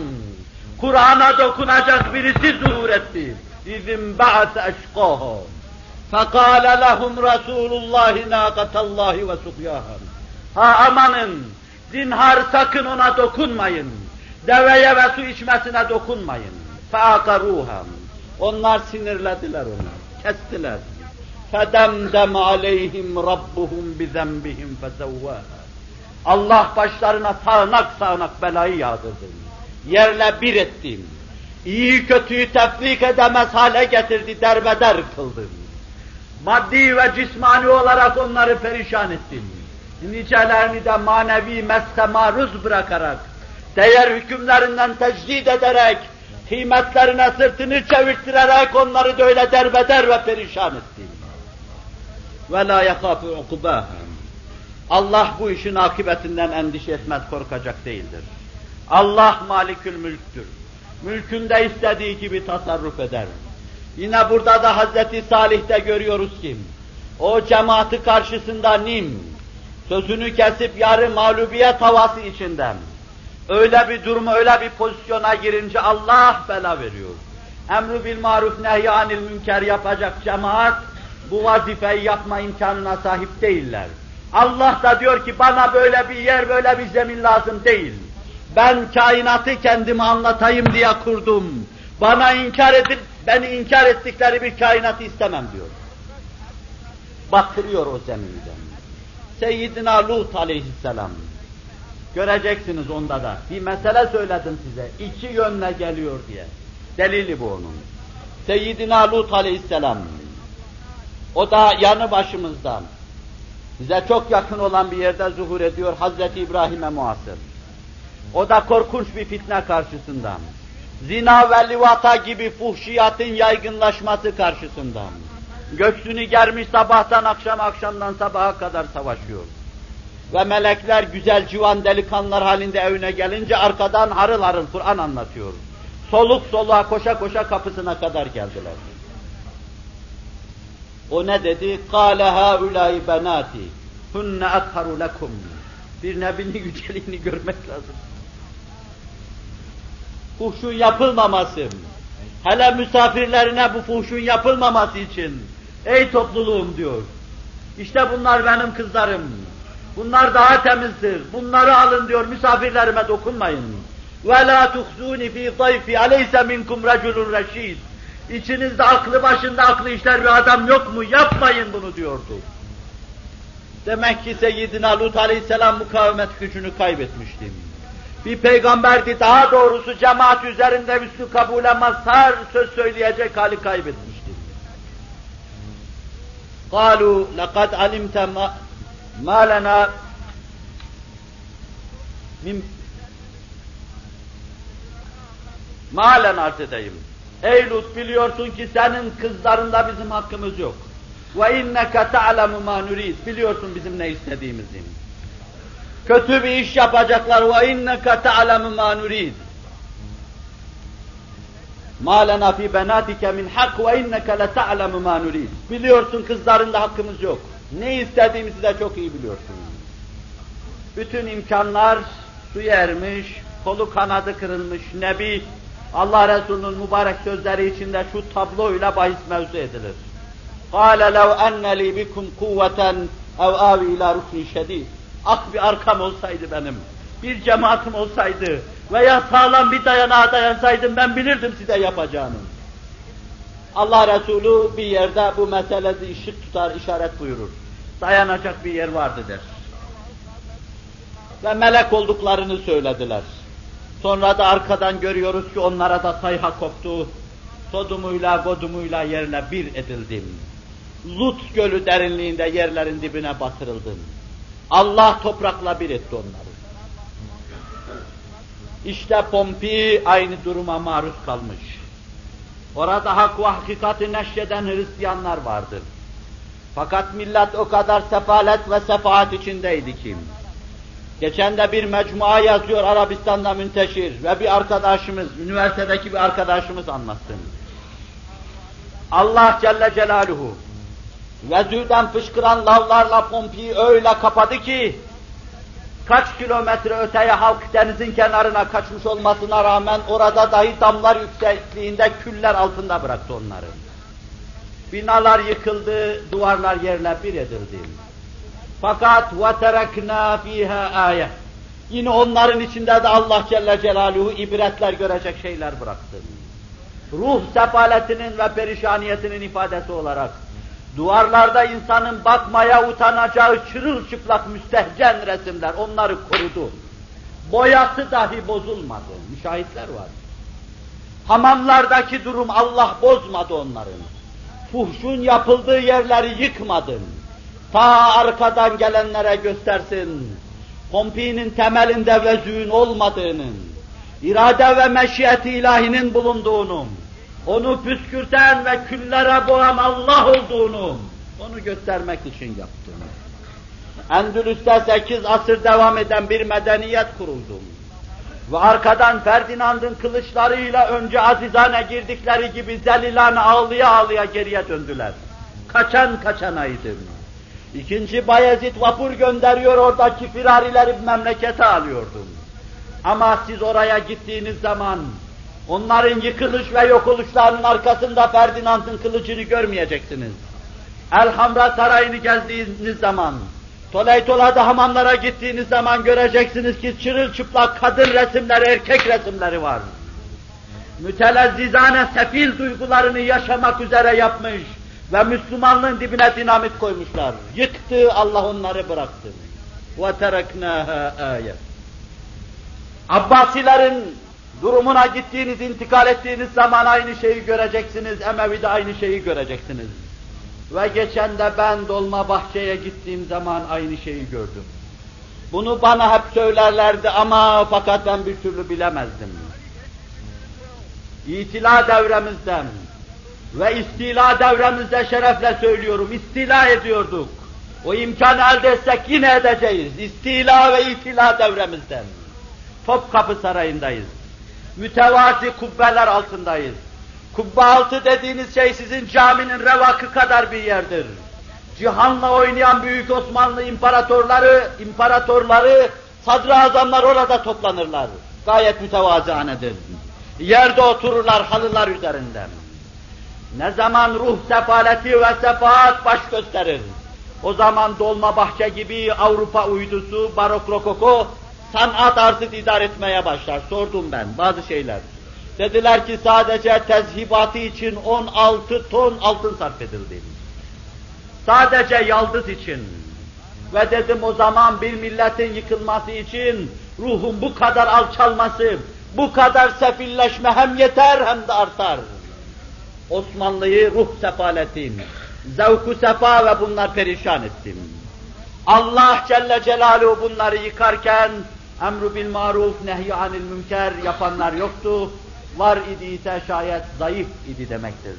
Speaker 1: Kur'an'a dokunacak birisi zuhur etti. İzin ba'ate eşkaha. فَقَالَ لَهُمْ رَسُولُ اللّٰهِ نَاقَةَ اللّٰهِ وَسُقْيَاهَا Ha amanın, zinhar sakın ona dokunmayın. Deveye ve su içmesine dokunmayın. فَاَقَرُوهَا Onlar sinirlediler onu, kestiler. فَدَمْدَمْ عَلَيْهِمْ رَبُّهُمْ بِذَنْبِهِمْ فَسَوَّاهَا Allah başlarına sağanak sağanak belayı yağdırdı. Yerle bir ettim. İyi kötüyü tefrik edemez hale getirdi, derbeder kıldı. Maddi ve cismani olarak onları perişan ettim. Nicelerini de manevi meske maruz bırakarak, değer hükümlerinden tecdid ederek, Kıymetlerine sırtını çevirtirerek onları da öyle derbeder ve perişan etti. Ve la yakâfü ukubâhem. Allah bu işin akıbetinden endişe etmez, korkacak değildir. Allah malikül mülktür. Mülkünde istediği gibi tasarruf eder. Yine burada da Hazreti Salih'te görüyoruz ki, o cemaati karşısında nim, sözünü kesip yarı mağlubiyet havası içinden, öyle bir duruma, öyle bir pozisyona girince Allah bela veriyor. Emru bil maruf nehyanil münker yapacak cemaat, bu vazifeyi yapma imkanına sahip değiller. Allah da diyor ki bana böyle bir yer, böyle bir zemin lazım değil. Ben kainatı kendime anlatayım diye kurdum. Bana inkar edip, beni inkar ettikleri bir kainatı istemem diyor. Batırıyor o zeminden. Seyyidina Lut aleyhisselam. Göreceksiniz onda da. Bir mesele söyledim size. İki yönle geliyor diye. Delili bu onun. Seyyidina Lut aleyhisselam. O da yanı başımızdan. Bize çok yakın olan bir yerde zuhur ediyor Hazreti İbrahim'e muasır. O da korkunç bir fitne karşısında. Zina ve livata gibi fuhşiyatın yaygınlaşması karşısında. Göksünü germiş sabahtan akşam, akşamdan sabaha kadar savaşıyor. Ve melekler güzel civan delikanlılar halinde evine gelince arkadan harıl harıl Kur'an anlatıyor. Soluk soluğa koşa koşa kapısına kadar geldiler. O ne dedi? قَالَ هَاُولَٰي بَنَاتِ هُنَّ اَطْهَرُ لَكُمْ Bir nebinin <laughs> yüceliğini görmek lazım. Fuhşun yapılmaması, hele misafirlerine bu fuhşun yapılmaması için, ey topluluğum diyor, işte bunlar benim kızlarım, bunlar daha temizdir, bunları alın diyor, misafirlerime dokunmayın. وَلَا تُخْزُونِ ف۪ي ضَيْفِ عَلَيْسَ مِنْكُمْ رَجُلٌ رَش۪يدٌ İçinizde aklı başında aklı işler bir adam yok mu? Yapmayın bunu diyordu. Demek ki Seyyidina Lut Aleyhisselam mukavemet gücünü kaybetmişti. Bir peygamberdi, daha doğrusu cemaat üzerinde üstü kabule mazhar söz söyleyecek hali kaybetmişti. قالوا لقد علمت ما, ما لنا min malen arz edeyim. Ey Lut biliyorsun ki senin kızlarında bizim hakkımız yok. Ve inneke ta'lemu ma nurid. Biliyorsun bizim ne istediğimizi. Kötü bir iş yapacaklar ve inneke ta'lemu ma nurid. Ma lena fi benatike min hak ve inneke le ta'lemu ma nurid. Biliyorsun kızlarında hakkımız yok. Ne istediğimizi de çok iyi biliyorsun. Bütün imkanlar suya ermiş, kolu kanadı kırılmış Nebi Allah Resulü'nün mübarek sözleri içinde şu tabloyla bahis mevzu edilir. قَالَ لَوْ اَنَّ لِي بِكُمْ قُوَّةً اَوْ آوِ اِلٰى رُكْنِ شَد۪يدٍ Ak bir arkam olsaydı benim, bir cemaatim olsaydı veya sağlam bir dayanağa dayansaydım ben bilirdim size yapacağını. Allah Resulü bir yerde bu meselede ışık tutar, işaret buyurur. Dayanacak bir yer vardı der. ve melek olduklarını söylediler. Sonra da arkadan görüyoruz ki onlara da sayha koptu. Sodumuyla, godumuyla yerle bir edildim. Lut gölü derinliğinde yerlerin dibine batırıldım. Allah toprakla bir etti onları. İşte Pompi aynı duruma maruz kalmış. Orada hak ve hakikati neşreden Hristiyanlar vardır. Fakat millet o kadar sefalet ve sefaat içindeydi ki. Geçen de bir mecmua yazıyor Arabistan'da münteşir ve bir arkadaşımız, üniversitedeki bir arkadaşımız anlattı. Allah Celle Celaluhu vezüden fışkıran lavlarla Pompi'yi öyle kapadı ki kaç kilometre öteye halk denizin kenarına kaçmış olmasına rağmen orada dahi damlar yüksekliğinde küller altında bıraktı onları. Binalar yıkıldı, duvarlar yerle bir edildi. Fakat وَتَرَكْنَا ف۪يهَا آيَةً Yine onların içinde de Allah Celle Celaluhu ibretler görecek şeyler bıraktı. Ruh sefaletinin ve perişaniyetinin ifadesi olarak duvarlarda insanın bakmaya utanacağı çırılçıplak müstehcen resimler onları korudu. Boyası dahi bozulmadı. Müşahitler var. Hamamlardaki durum Allah bozmadı onların. Fuhşun yapıldığı yerleri yıkmadın. Ta arkadan gelenlere göstersin. Pompi'nin temelinde vezün olmadığının, irade ve meşiyet ilahinin bulunduğunu, onu püskürten ve küllere boğan Allah olduğunu, onu göstermek için yaptım. Endülüs'te sekiz asır devam eden bir medeniyet kuruldum. Ve arkadan Ferdinand'ın kılıçlarıyla önce azizane girdikleri gibi zelilane ağlıya ağlıya geriye döndüler. Kaçan kaçanaydım. İkinci Bayezid vapur gönderiyor oradaki firarileri memlekete alıyordum. Ama siz oraya gittiğiniz zaman onların yıkılış ve yok oluşlarının arkasında Ferdinand'ın kılıcını görmeyeceksiniz. Elhamra sarayını gezdiğiniz zaman, Toleytola'da hamamlara gittiğiniz zaman göreceksiniz ki çırılçıplak kadın resimleri, erkek resimleri var. Mütelezzizane sefil duygularını yaşamak üzere yapmış ve Müslümanlığın dibine dinamit koymuşlar. Yıktı, Allah onları bıraktı. وَتَرَكْنَاهَا آيَةً Abbasilerin durumuna gittiğiniz, intikal ettiğiniz zaman aynı şeyi göreceksiniz, Emevi'de aynı şeyi göreceksiniz. Ve geçen de ben Dolma Bahçe'ye gittiğim zaman aynı şeyi gördüm. Bunu bana hep söylerlerdi ama fakat ben bir türlü bilemezdim. İtila devremizden ve istila devremizde şerefle söylüyorum, istila ediyorduk. O imkanı elde etsek yine edeceğiz. İstila ve itila devremizden. Topkapı Sarayı'ndayız. Mütevazi kubbeler altındayız. Kubbe altı dediğiniz şey sizin caminin revakı kadar bir yerdir. Cihanla oynayan büyük Osmanlı imparatorları, imparatorları, sadrazamlar orada toplanırlar. Gayet mütevazianedir. Yerde otururlar halılar üzerinden. Ne zaman ruh sefaleti ve sefaat baş gösterir. O zaman dolma bahçe gibi Avrupa uydusu, barok rokoko sanat artık idare etmeye başlar. Sordum ben bazı şeyler. Dediler ki sadece tezhibatı için 16 ton altın sarf edildi. Sadece yaldız için. Ve dedim o zaman bir milletin yıkılması için ruhun bu kadar alçalması, bu kadar sefilleşme hem yeter hem de artar. Osmanlı'yı ruh sefaletim, zevku sefa ve bunlar perişan ettim. Allah Celle Celaluhu bunları yıkarken emru bil maruf nehy anil münker yapanlar yoktu. Var idi ise şayet zayıf idi demektir.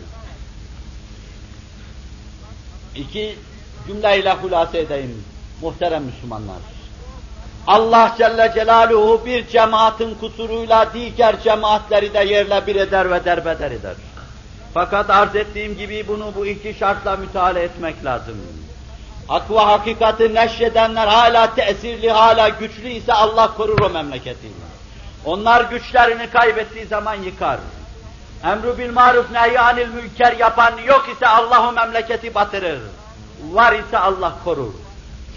Speaker 1: İki cümleyle hulasa edeyim muhterem Müslümanlar. Allah Celle Celaluhu bir cemaatin kusuruyla diğer cemaatleri de yerle bir eder ve derbeder eder. Fakat arz ettiğim gibi bunu bu iki şartla müteala etmek lazım. Hak ve hakikati neşredenler hala tesirli, hala güçlü ise Allah korur o memleketi. Onlar güçlerini kaybettiği zaman yıkar. Emru bil maruf nehyanil mülker yapan yok ise Allah o memleketi batırır. Var ise Allah korur.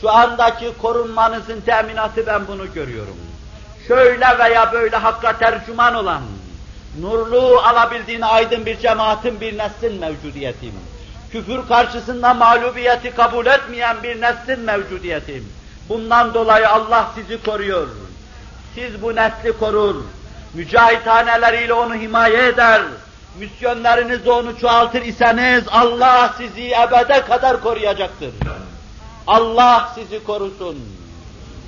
Speaker 1: Şu andaki korunmanızın teminatı ben bunu görüyorum. Şöyle veya böyle hakka tercüman olan, nurlu alabildiğini aydın bir cemaatin, bir neslin mevcudiyetim. Küfür karşısında mağlubiyeti kabul etmeyen bir neslin mevcudiyetim.
Speaker 2: Bundan dolayı Allah sizi koruyor. Siz bu nesli korur. Mücahithaneleriyle onu himaye eder. Misyonlarınızı onu çoğaltır iseniz Allah sizi ebede kadar koruyacaktır. Allah sizi korusun.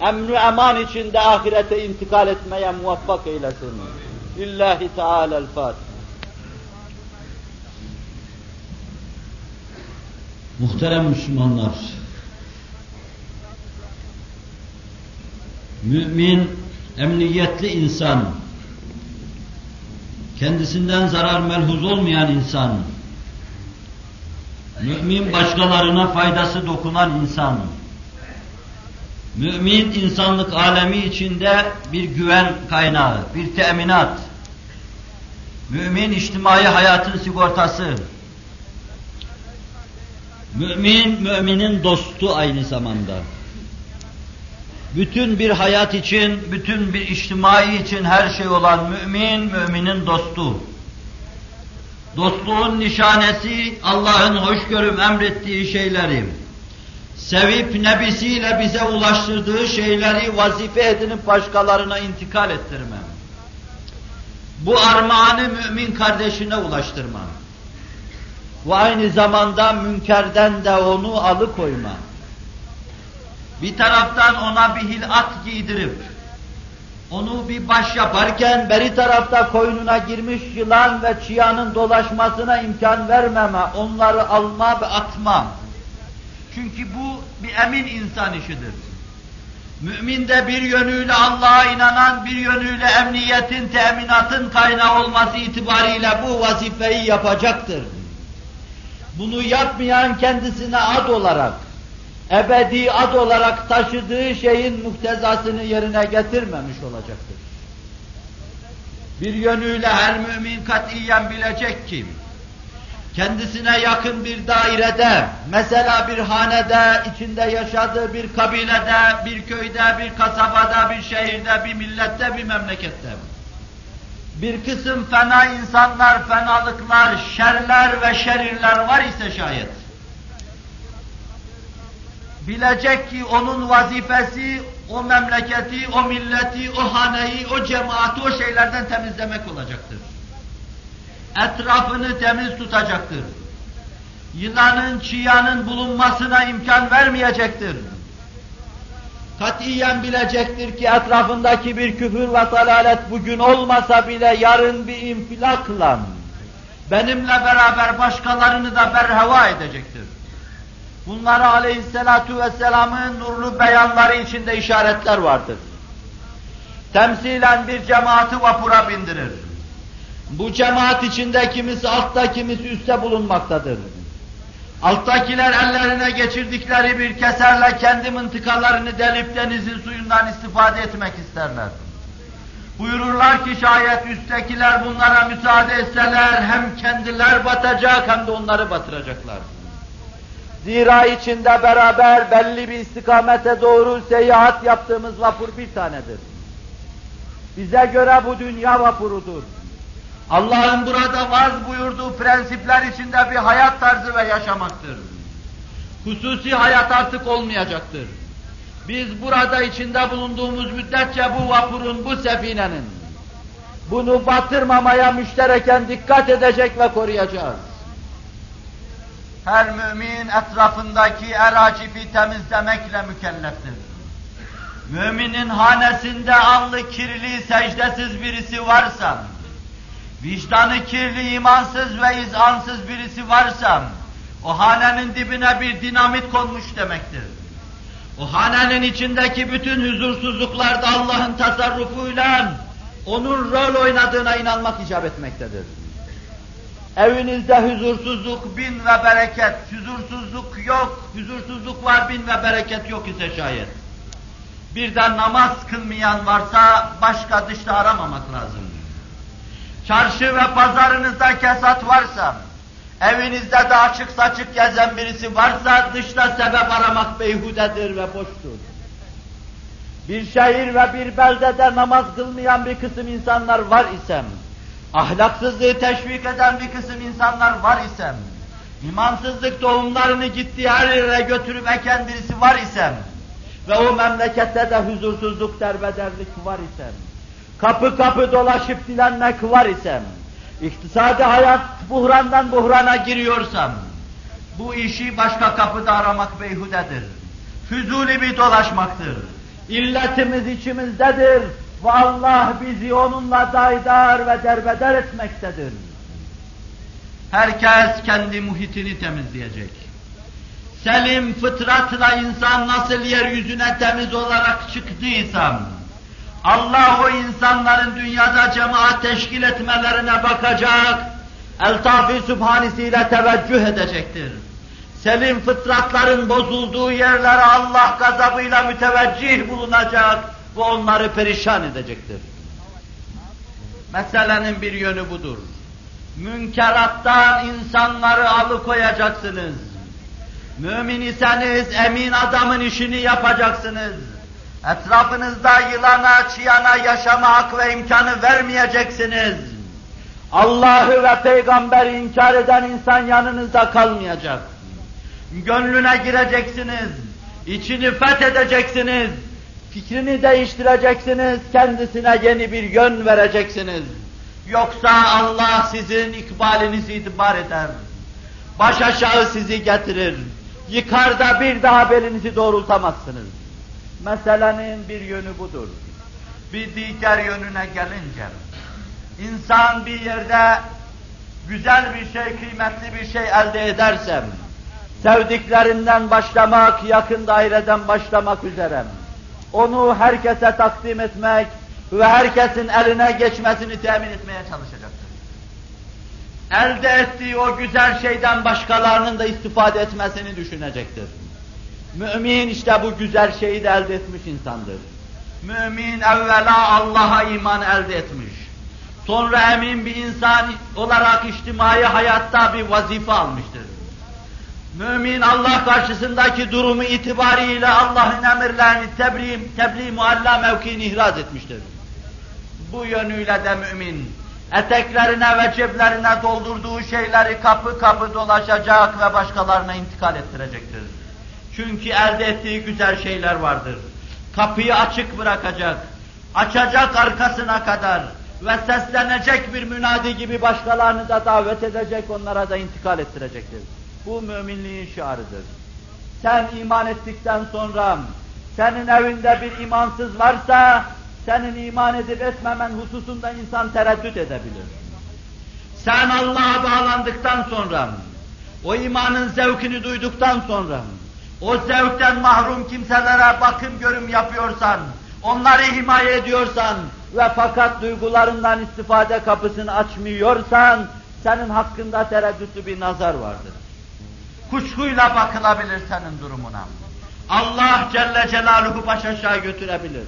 Speaker 2: Emnu eman içinde ahirete intikal etmeye muvaffak eylesin. Lillahi Teala'l-Fatiha.
Speaker 1: Muhterem Müslümanlar, mümin, emniyetli insan, kendisinden zarar melhuz olmayan insan, mümin başkalarına faydası dokunan insan, mümin insanlık alemi içinde bir güven kaynağı, bir teminat, mümin içtimai hayatın sigortası, mümin, müminin dostu aynı zamanda bütün bir hayat için, bütün bir içtimai için her şey olan mümin, müminin dostu. Dostluğun nişanesi Allah'ın hoşgörüm emrettiği şeyleri, sevip nebisiyle bize ulaştırdığı şeyleri vazife edinip başkalarına intikal ettirme. Bu armağanı mümin kardeşine ulaştırma. Ve aynı zamanda münkerden de onu alıkoyma bir taraftan ona bir hilat giydirip, onu bir baş yaparken beri tarafta koynuna girmiş yılan ve çıyanın dolaşmasına imkan vermeme, onları alma ve atma. Çünkü bu bir emin insan işidir. Mümin de bir yönüyle Allah'a inanan, bir yönüyle emniyetin, teminatın kaynağı olması itibariyle bu vazifeyi yapacaktır. Bunu yapmayan kendisine ad olarak, ebedi ad olarak taşıdığı şeyin muhtezasını yerine getirmemiş olacaktır. Bir yönüyle her mümin katiyen bilecek ki, kendisine yakın bir dairede, mesela bir hanede, içinde yaşadığı bir kabilede, bir köyde, bir kasabada, bir şehirde, bir millette, bir memlekette, bir kısım fena insanlar, fenalıklar, şerler ve şerirler var ise şayet, bilecek ki onun vazifesi o memleketi, o milleti, o haneyi, o cemaati o şeylerden temizlemek olacaktır. Etrafını temiz tutacaktır. Yılanın, çıyanın bulunmasına imkan vermeyecektir. Katiyen bilecektir ki etrafındaki bir küfür ve salalet bugün olmasa bile yarın bir infilakla benimle beraber başkalarını da berheva edecektir. Bunlara aleyhissalatu vesselamın nurlu beyanları içinde işaretler vardır. Temsilen bir cemaati vapura bindirir. Bu cemaat içinde kimisi altta kimisi üstte bulunmaktadır. Alttakiler ellerine geçirdikleri bir keserle kendi mıntıkalarını delip denizin suyundan istifade etmek isterler. Buyururlar ki şayet üsttekiler bunlara müsaade etseler hem kendiler batacak hem de onları batıracaklar. Zira içinde beraber belli bir istikamete doğru seyahat yaptığımız vapur bir tanedir. Bize göre bu dünya vapurudur. Allah'ın burada vaz buyurduğu prensipler içinde bir hayat tarzı ve yaşamaktır. Hususi hayat artık olmayacaktır. Biz burada içinde bulunduğumuz müddetçe bu vapurun, bu sefinenin, bunu batırmamaya müştereken dikkat edecek ve koruyacağız her mümin etrafındaki eracifi temizlemekle mükelleftir. Müminin hanesinde allı kirli, secdesiz birisi varsa, vicdanı kirli, imansız ve izansız birisi varsa, o hanenin dibine bir dinamit konmuş demektir. O hanenin içindeki bütün huzursuzluklarda Allah'ın tasarrufuyla onun rol oynadığına inanmak icap etmektedir. Evinizde huzursuzluk bin ve bereket, huzursuzluk yok, huzursuzluk var bin ve bereket yok ise şayet. Birden namaz kılmayan varsa başka dışta aramamak lazım. Çarşı ve pazarınızda kesat varsa, evinizde de açık saçık gezen birisi varsa dışta sebep aramak beyhudedir ve boştur. Bir şehir ve bir beldede namaz kılmayan bir kısım insanlar var isem, ahlaksızlığı teşvik eden bir kısım insanlar var isem, imansızlık tohumlarını gittiği her yere götürüp eken birisi var isem, ve o memlekette de huzursuzluk, derbederlik var ise, kapı kapı dolaşıp dilenmek var ise, iktisadi hayat buhrandan buhrana giriyorsam, bu işi başka kapıda aramak beyhudedir. Füzuli bir dolaşmaktır. İlletimiz içimizdedir ve Allah bizi onunla daydar ve derbeder etmektedir. Herkes kendi muhitini temizleyecek. Selim fıtratla insan nasıl yeryüzüne temiz olarak çıktıysam, Allah o insanların dünyada cemaat teşkil etmelerine bakacak, eltaf-ı sübhanesiyle teveccüh edecektir. Selim fıtratların bozulduğu yerlere Allah gazabıyla müteveccih bulunacak ve onları perişan edecektir. Meselenin bir yönü budur. Münkerattan insanları alıkoyacaksınız. Mümin iseniz emin adamın işini yapacaksınız. Etrafınızda yılana, çiyana yaşama hak ve imkanı vermeyeceksiniz. Allah'ı ve peygamberi inkar eden insan yanınızda kalmayacak. Gönlüne gireceksiniz, içini fethedeceksiniz, fikrini değiştireceksiniz, kendisine yeni bir yön vereceksiniz. Yoksa Allah sizin ikbalinizi itibar eder. Baş aşağı sizi getirir. Yıkar bir daha belinizi doğrultamazsınız. Meselenin bir yönü budur. Bir diğer yönüne gelince, insan bir yerde güzel bir şey, kıymetli bir şey elde edersem, sevdiklerinden başlamak, yakın daireden başlamak üzere, onu herkese takdim etmek ve herkesin eline geçmesini temin etmeye çalışacaktır. Elde ettiği o güzel şeyden başkalarının da istifade etmesini düşünecektir. Mümin işte bu güzel şeyi de elde etmiş insandır. Mümin evvela Allah'a iman elde etmiş. Sonra emin bir insan olarak içtimai hayatta bir vazife almıştır. Mümin Allah karşısındaki durumu itibariyle Allah'ın emirlerini tebliğ, tebliğ mualla mevkiini ihraz etmiştir. Bu yönüyle de mümin, eteklerine ve ceplerine doldurduğu şeyleri kapı kapı dolaşacak ve başkalarına intikal ettirecektir. Çünkü elde ettiği güzel şeyler vardır. Kapıyı açık bırakacak, açacak arkasına kadar ve seslenecek bir münadi gibi başkalarını da davet edecek, onlara da intikal ettirecektir. Bu müminliğin şiarıdır. Sen iman ettikten sonra senin evinde bir imansız varsa senin iman edip etmemen hususunda insan tereddüt edebilir. Sen Allah'a bağlandıktan sonra, o imanın zevkini duyduktan sonra, o zevkten mahrum kimselere bakım görüm yapıyorsan, onları himaye ediyorsan ve fakat duygularından istifade kapısını açmıyorsan, senin hakkında tereddütlü bir nazar vardır. Kuşkuyla bakılabilir senin durumuna. Allah Celle Celaluhu baş aşağı götürebilir.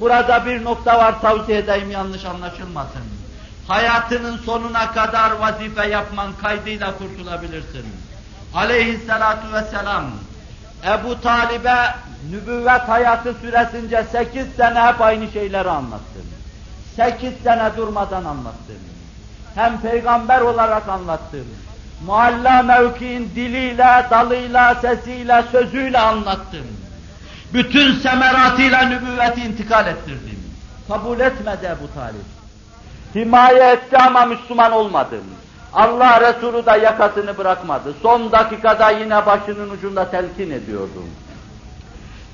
Speaker 1: Burada bir nokta var tavsiye edeyim yanlış anlaşılmasın. Hayatının sonuna kadar vazife yapman kaydıyla kurtulabilirsin. Aleyhissalatu vesselam Ebu Talib'e nübüvvet hayatı süresince sekiz sene hep aynı şeyleri anlattım. Sekiz sene durmadan anlattım. Hem peygamber olarak anlattım. Mualla mevkiin diliyle, dalıyla, sesiyle, sözüyle anlattım. Bütün semeratıyla nübüvveti intikal ettirdim. Kabul etmedi Ebu Talib. Himaye etti ama Müslüman olmadım. Allah Resulü da yakasını bırakmadı. Son dakikada yine başının ucunda telkin ediyordum.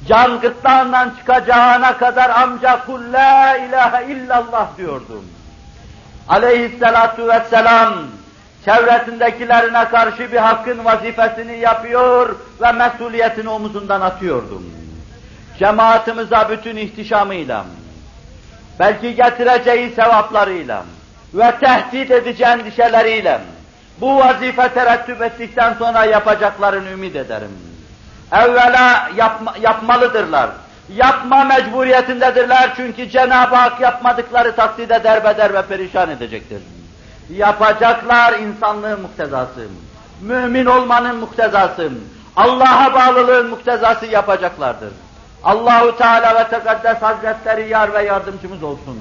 Speaker 1: Can gırtlağından çıkacağına kadar amca kul la ilahe illallah diyordum. Aleyhisselatu vesselam çevresindekilerine karşı bir hakkın vazifesini yapıyor ve mesuliyetini omuzundan atıyordum. Cemaatimize bütün ihtişamıyla, belki getireceği sevaplarıyla ve tehdit edici endişeleriyle bu vazife terettüp ettikten sonra yapacaklarını ümit ederim. Evvela yapma, yapmalıdırlar. Yapma mecburiyetindedirler çünkü Cenab-ı Hak yapmadıkları takdirde derbeder ve perişan edecektir. Yapacaklar insanlığın muktezası. Mümin olmanın muktezası. Allah'a bağlılığın muktezası yapacaklardır. Allahu Teala ve Tekaddes Hazretleri yar ve yardımcımız olsun.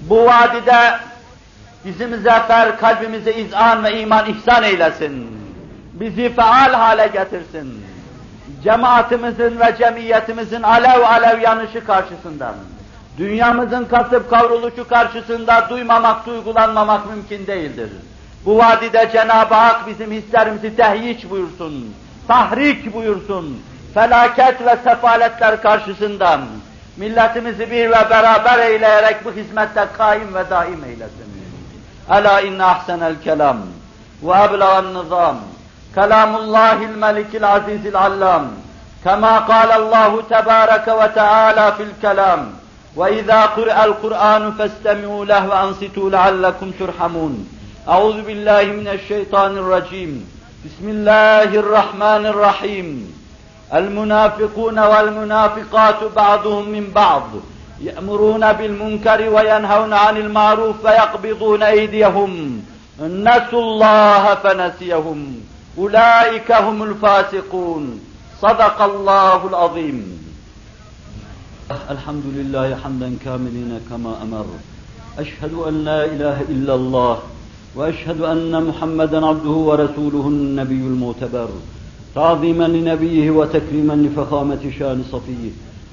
Speaker 1: Bu vadide bizim zafer kalbimize izan ve iman ihsan eylesin. Bizi faal hale getirsin. cemaatimizin ve cemiyetimizin alev alev yanışı karşısında, dünyamızın kasıp kavruluşu karşısında duymamak, duygulanmamak mümkün değildir. Bu vadide Cenab-ı Hak bizim hislerimizi tehyiç buyursun, tahrik buyursun, felaket ve sefaletler karşısında milletimizi bir ve beraber eyleyerek bu hizmette kaim ve daim eylesin. Ela inne ahsenel kelam ve eblagan nizam kelamullahil melikil azizil allam كما قال الله تبارك وتعالى في الكلام. وإذا قرأ القرآن فاستمعوا له وأنصتوا لعلكم ترحمون. أعوذ بالله من الشيطان الرجيم. بسم الله الرحمن الرحيم. المنافقون والمنافقات بعضهم من بعض. يأمرون بالمنكر وينهون عن المعروف ويقبضون أيديهم. نسوا الله فنسيهم. أولئك هم الفاسقون. صدق الله العظيم. الحمد لله حمدا كاملين كما أمر. أشهد أن لا إله إلا الله وأشهد أن محمدا عبده ورسوله النبي المعتبر. تعظيما لنبيه وتكريما لفخامة شان صفيه.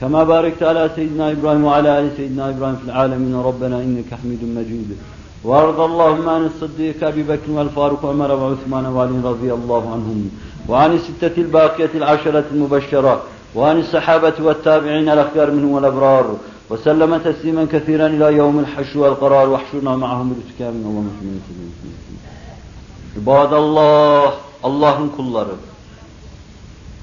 Speaker 1: كما باركت على سيدنا إبراهيم وعلى آل سيدنا إبراهيم في العالمين. ربنا إنك حميد مجيد. وأرض اللهم عن الصديق أبي بكر والفاروق وعمر وعثمان وعلي رضي الله عنهم وعن الستة الباقية العشرة المبشرة وعن الصحابة والتابعين الأخيار منهم والأبرار. وسلم تسليما كثيرا إلى يوم الحشر والقرار واحشرنا معهم بالاتكام اللهم عباد الله Allah'ın kulları.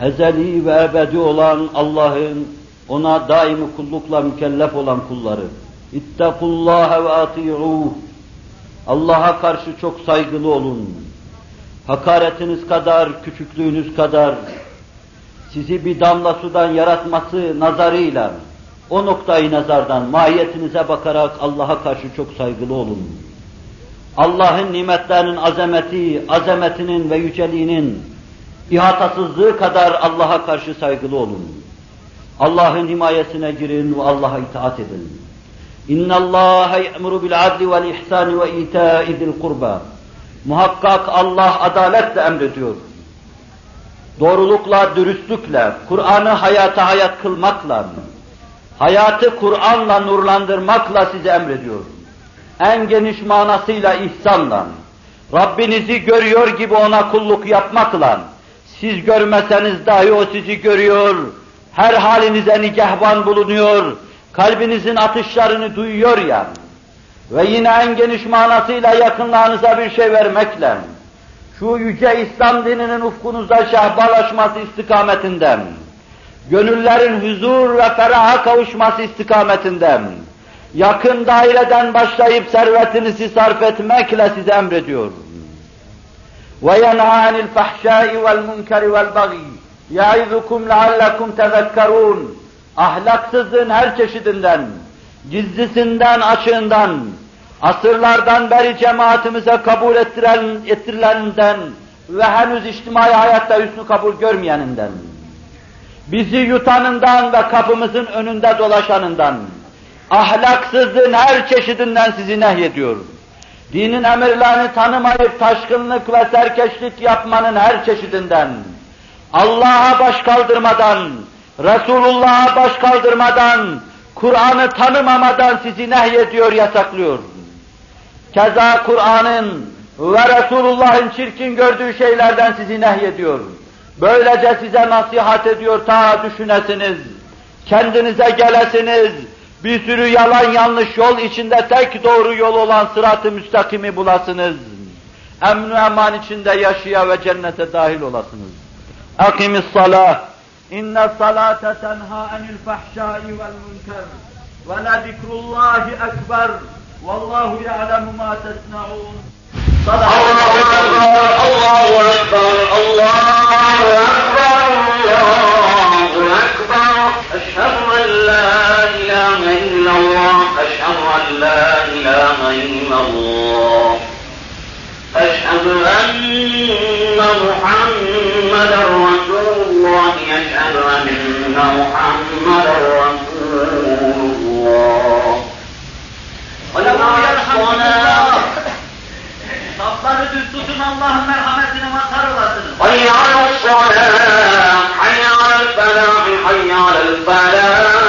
Speaker 1: Ezeli ve ebedi olan Allah'ın ona daimi kullukla mükellef olan kulları. İttekullaha ve ati'uh. Allah'a karşı çok saygılı olun. Hakaretiniz kadar, küçüklüğünüz kadar, sizi bir damla sudan yaratması nazarıyla, o noktayı nazardan, mahiyetinize bakarak Allah'a karşı çok saygılı olun. Allah'ın nimetlerinin azameti, azametinin ve yüceliğinin ihatasızlığı kadar Allah'a karşı saygılı olun. Allah'ın himayesine girin ve Allah'a itaat edin. İnna Allah ya'muru bil adli vel ihsani ve ita'i zil kurba. Muhakkak Allah adaletle emrediyor. Doğrulukla, dürüstlükle, Kur'an'ı hayata hayat kılmakla, hayatı Kur'an'la nurlandırmakla size emrediyor. En geniş manasıyla ihsanla, Rabbinizi görüyor gibi ona kulluk yapmakla, siz görmeseniz dahi o sizi görüyor, her halinize nigahban bulunuyor, kalbinizin atışlarını duyuyor ya. Ve yine en geniş manasıyla yakınlarınıza bir şey vermekle, şu yüce İslam dininin ufkunuzda şahbalaşması istikametinden, gönüllerin huzur ve feraha kavuşması istikametinden, yakın daireden başlayıp servetinizi sarf etmekle size emrediyor. وَيَنْهَا عَنِ الْفَحْشَاءِ وَالْمُنْكَرِ وَالْبَغِيِ يَعِذُكُمْ لَعَلَّكُمْ تَذَكَّرُونَ Ahlaksızlığın her çeşidinden, gizlisinden, açığından, asırlardan beri cemaatimize kabul ettiren, ettirileninden ve henüz içtimai hayatta üstü kabul görmeyeninden, bizi yutanından ve kapımızın önünde dolaşanından, ahlaksızlığın her çeşidinden sizi nehyediyor. Dinin emirlerini tanımayıp taşkınlık ve serkeşlik yapmanın her çeşidinden, Allah'a baş kaldırmadan, Resulullah'a baş kaldırmadan, Kur'an'ı tanımamadan sizi nehyediyor, yasaklıyor. Keza Kur'an'ın ve Resulullah'ın çirkin gördüğü şeylerden sizi nehyediyor. Böylece size nasihat ediyor ta düşünesiniz, kendinize gelesiniz, bir sürü yalan yanlış yol içinde tek doğru yol olan sırat-ı müstakimi bulasınız. Emn eman içinde yaşaya ve cennete dahil olasınız. أقم الصلاة. إن الصلاة تنهى عن الفحشاء والمنكر ولذكر الله أكبر. والله يعلم ما تصنعون. الله أكبر
Speaker 3: الله أكبر الله أكبر. الله أكبر. أشهد أن لا إله إلا الله. أشهد أن لا إله إلا الله. أشهد أن محمدا رسول الله أشهد أن محمدا رسول الله.
Speaker 1: Safları düz tutun Allah'ın merhametine mazhar olasınız.
Speaker 3: حي على الصلاة حي على الفلاح